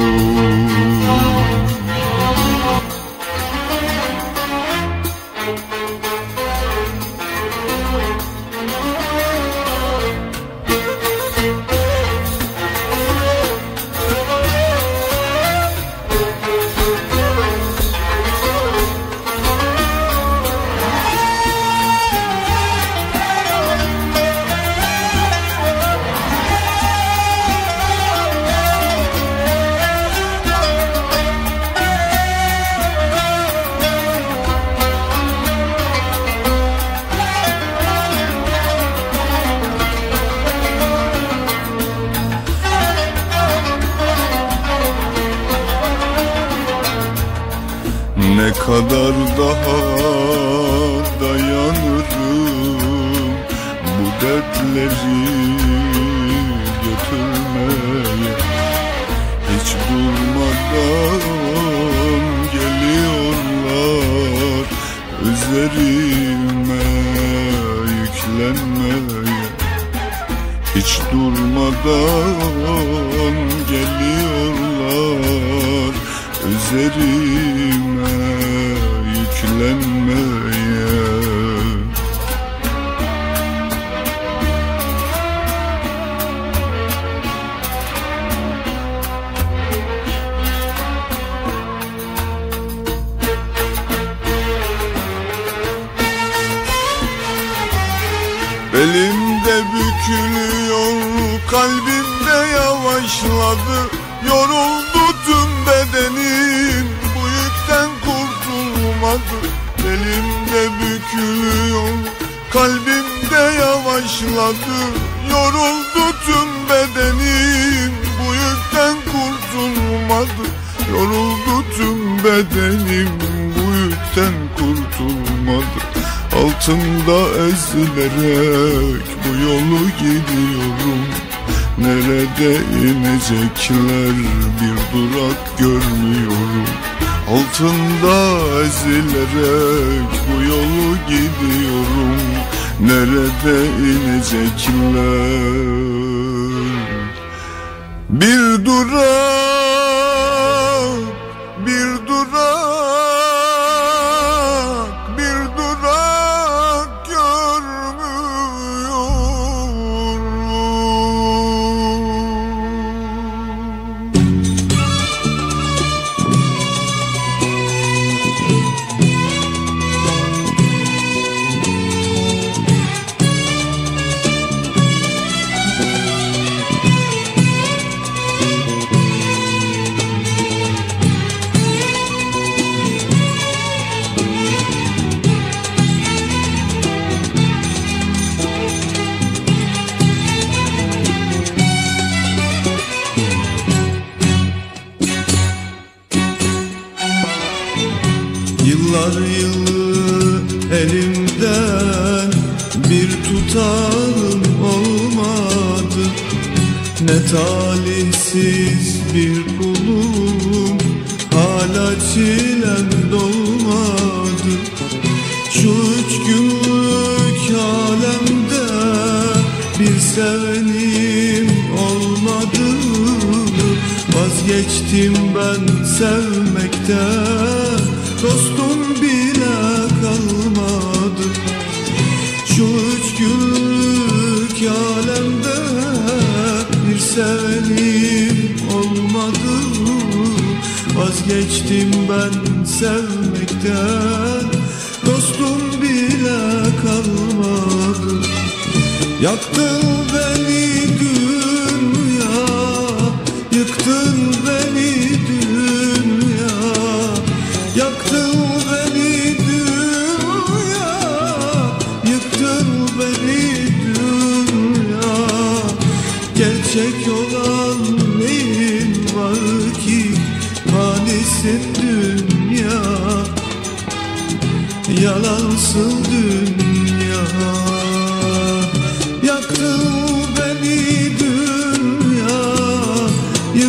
You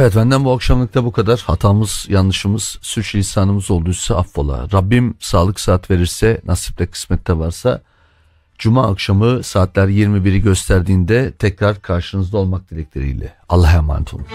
Evet benden bu akşamlıkta bu kadar. Hatamız, yanlışımız, sürçülisanımız olduysa affola. Rabbim sağlık saat verirse, nasipte kısmette varsa Cuma akşamı saatler 21'i gösterdiğinde tekrar karşınızda olmak dilekleriyle. Allah'a emanet olun.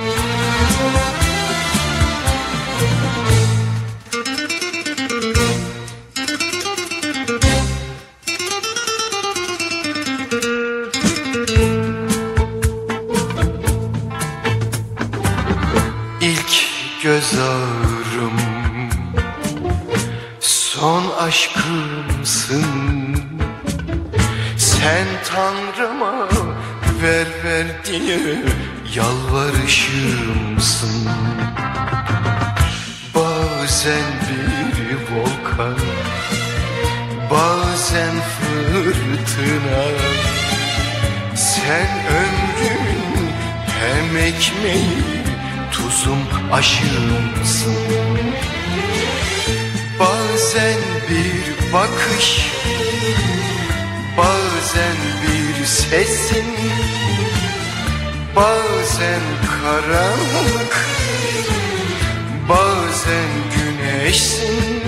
Yalvarışımsın. Bazen bir volkan Bazen fırtına. Sen ömrümün hem ekmeği tuzum aşığımsın Bazen bir bakış Bazen bir sesin Bazen karanlık Bazen güneşsin.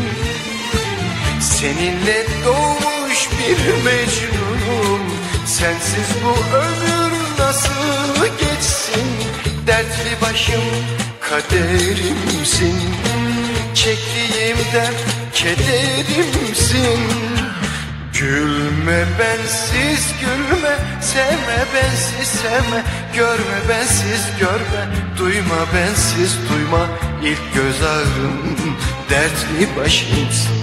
Seninle doğmuş bir mecnunum. Sensiz bu ömür nasıl geçsin? Dertli başım kaderimsin. Çektiğim dert kederimsin. Gülme bensiz gülme Sevme bensiz sevme Görme bensiz görme. Duyma bensiz duyma. İlk göz ağrım Dertli başımsın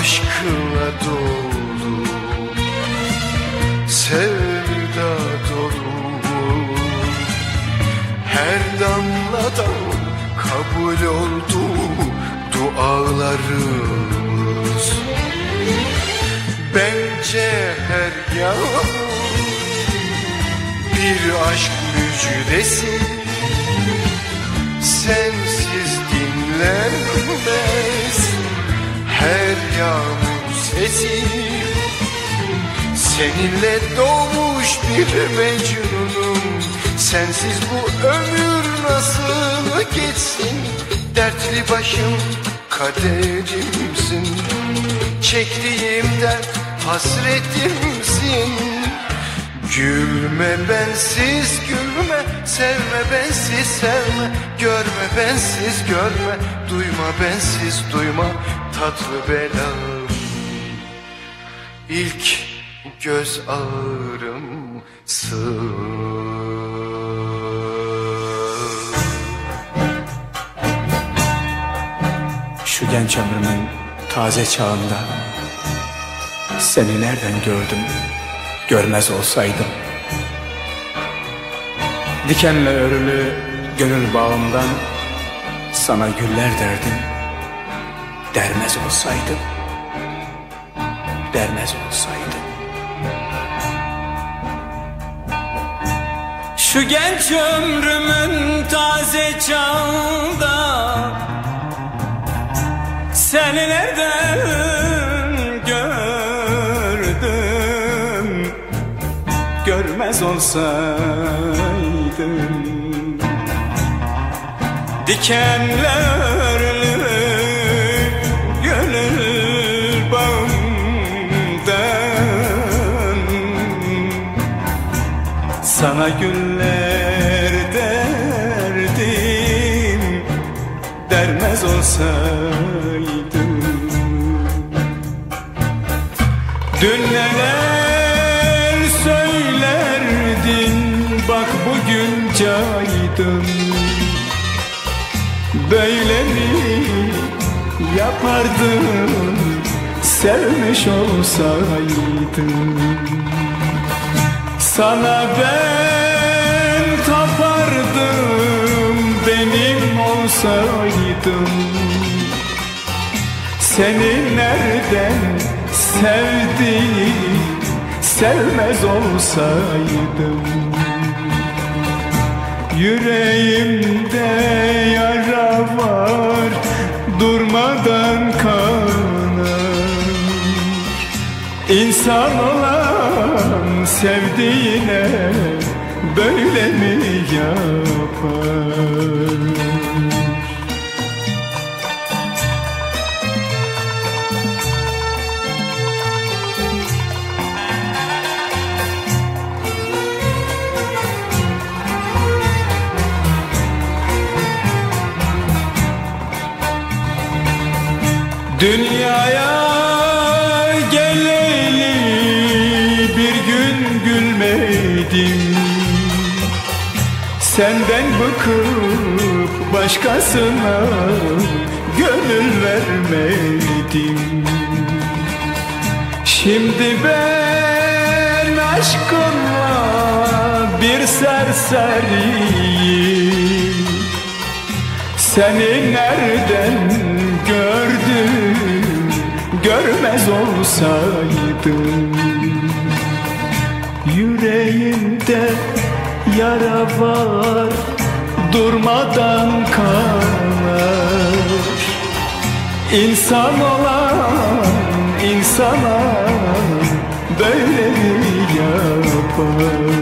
Aşkla dolu sevda dolu. Her damladan kabul oldu dualarımız. Bence her yan bir aşk müjdesi. Sensiz dinlenmez her yağmur sesi Seninle doğmuş bir mecnunum. Sensiz bu ömür nasıl geçsin? Dertli başım kaderimsin. Çektiğim dert hasretimsin. Gülme bensiz gülme Sevme bensiz sevme. Görme bensiz görme Duyma bensiz duyma Tatlı belam. İlk göz ağrımsın Şu genç ömrümün taze çağında Seni nereden gördüm görmez olsaydım. Dikenle örülü gönül bağımdan Sana güller derdim dermez olsaydım Dermez olsaydım Şu genç ömrümün taze çağında Seni nereden gördüm? Görmez olsaydım. Dikenlerli Sana güller derdim Dermez olsaydım. Dün neler söylerdin Bak bugün caydın. Böyle mi yapardın Sevmiş olsaydın Sana ben tapardım Benim olsaydın Seni nereden sevdim Sevmez olsaydım. Yüreğimde yara var Durmadan kanar İnsan olan sevdiğine Böyle mi yapar? Dünyaya Senden bıkıp başkasına gönül vermedim. Şimdi ben aşkınla bir serseriyim. Seni nereden gördüm Görmez olsaydım. Yüreğimde yara var Durmadan kanar İnsan olan insana Böyle mi yapar.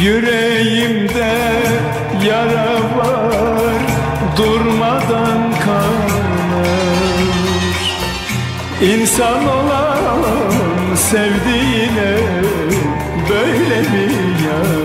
Yüreğimde yara var durmadan kanar İnsan olan sevdiğine böyle mi yapar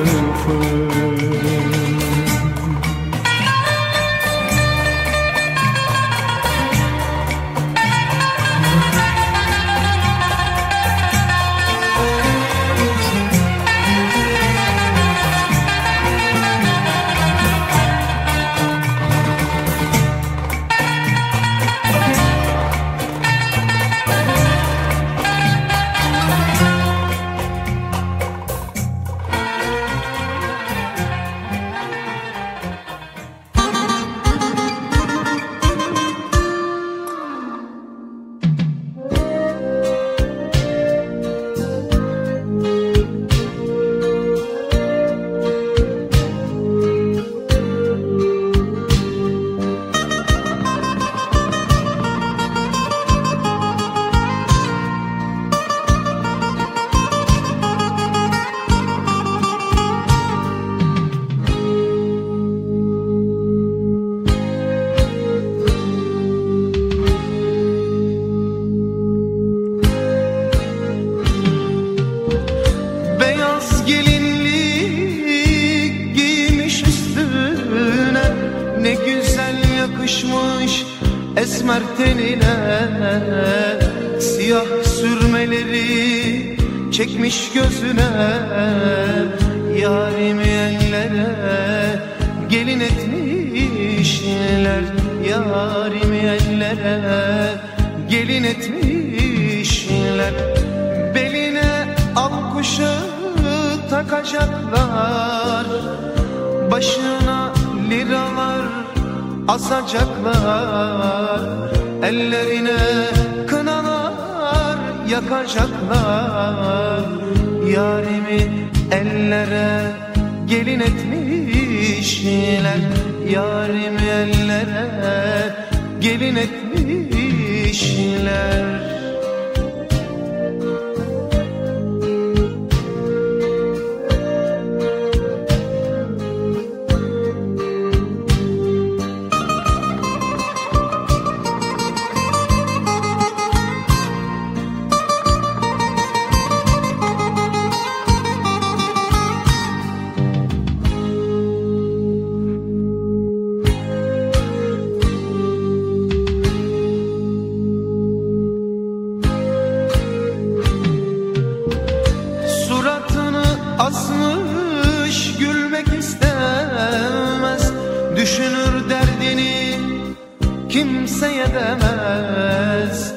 kimseye demez.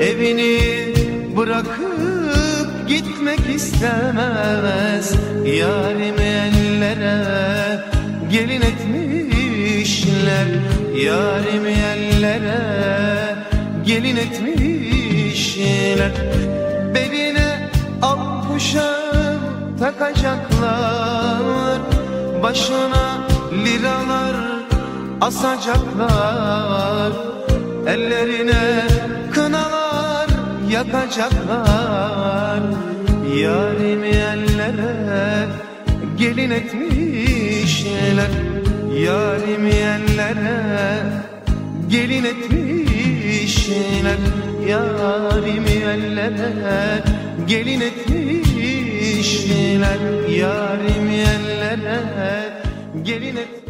Evini bırakıp gitmek istemez. Yarim ellere gelin etmişler. Yarim ellere gelin etmişler. Beline al takacaklar. Başına liralar asacaklar Ellerine kınalar yakacaklar. Yarim ellere gelin etmişler Yarim ellere gelin etmişler Yarim ellere gelin etmişler Yarim ellere gelin etmişler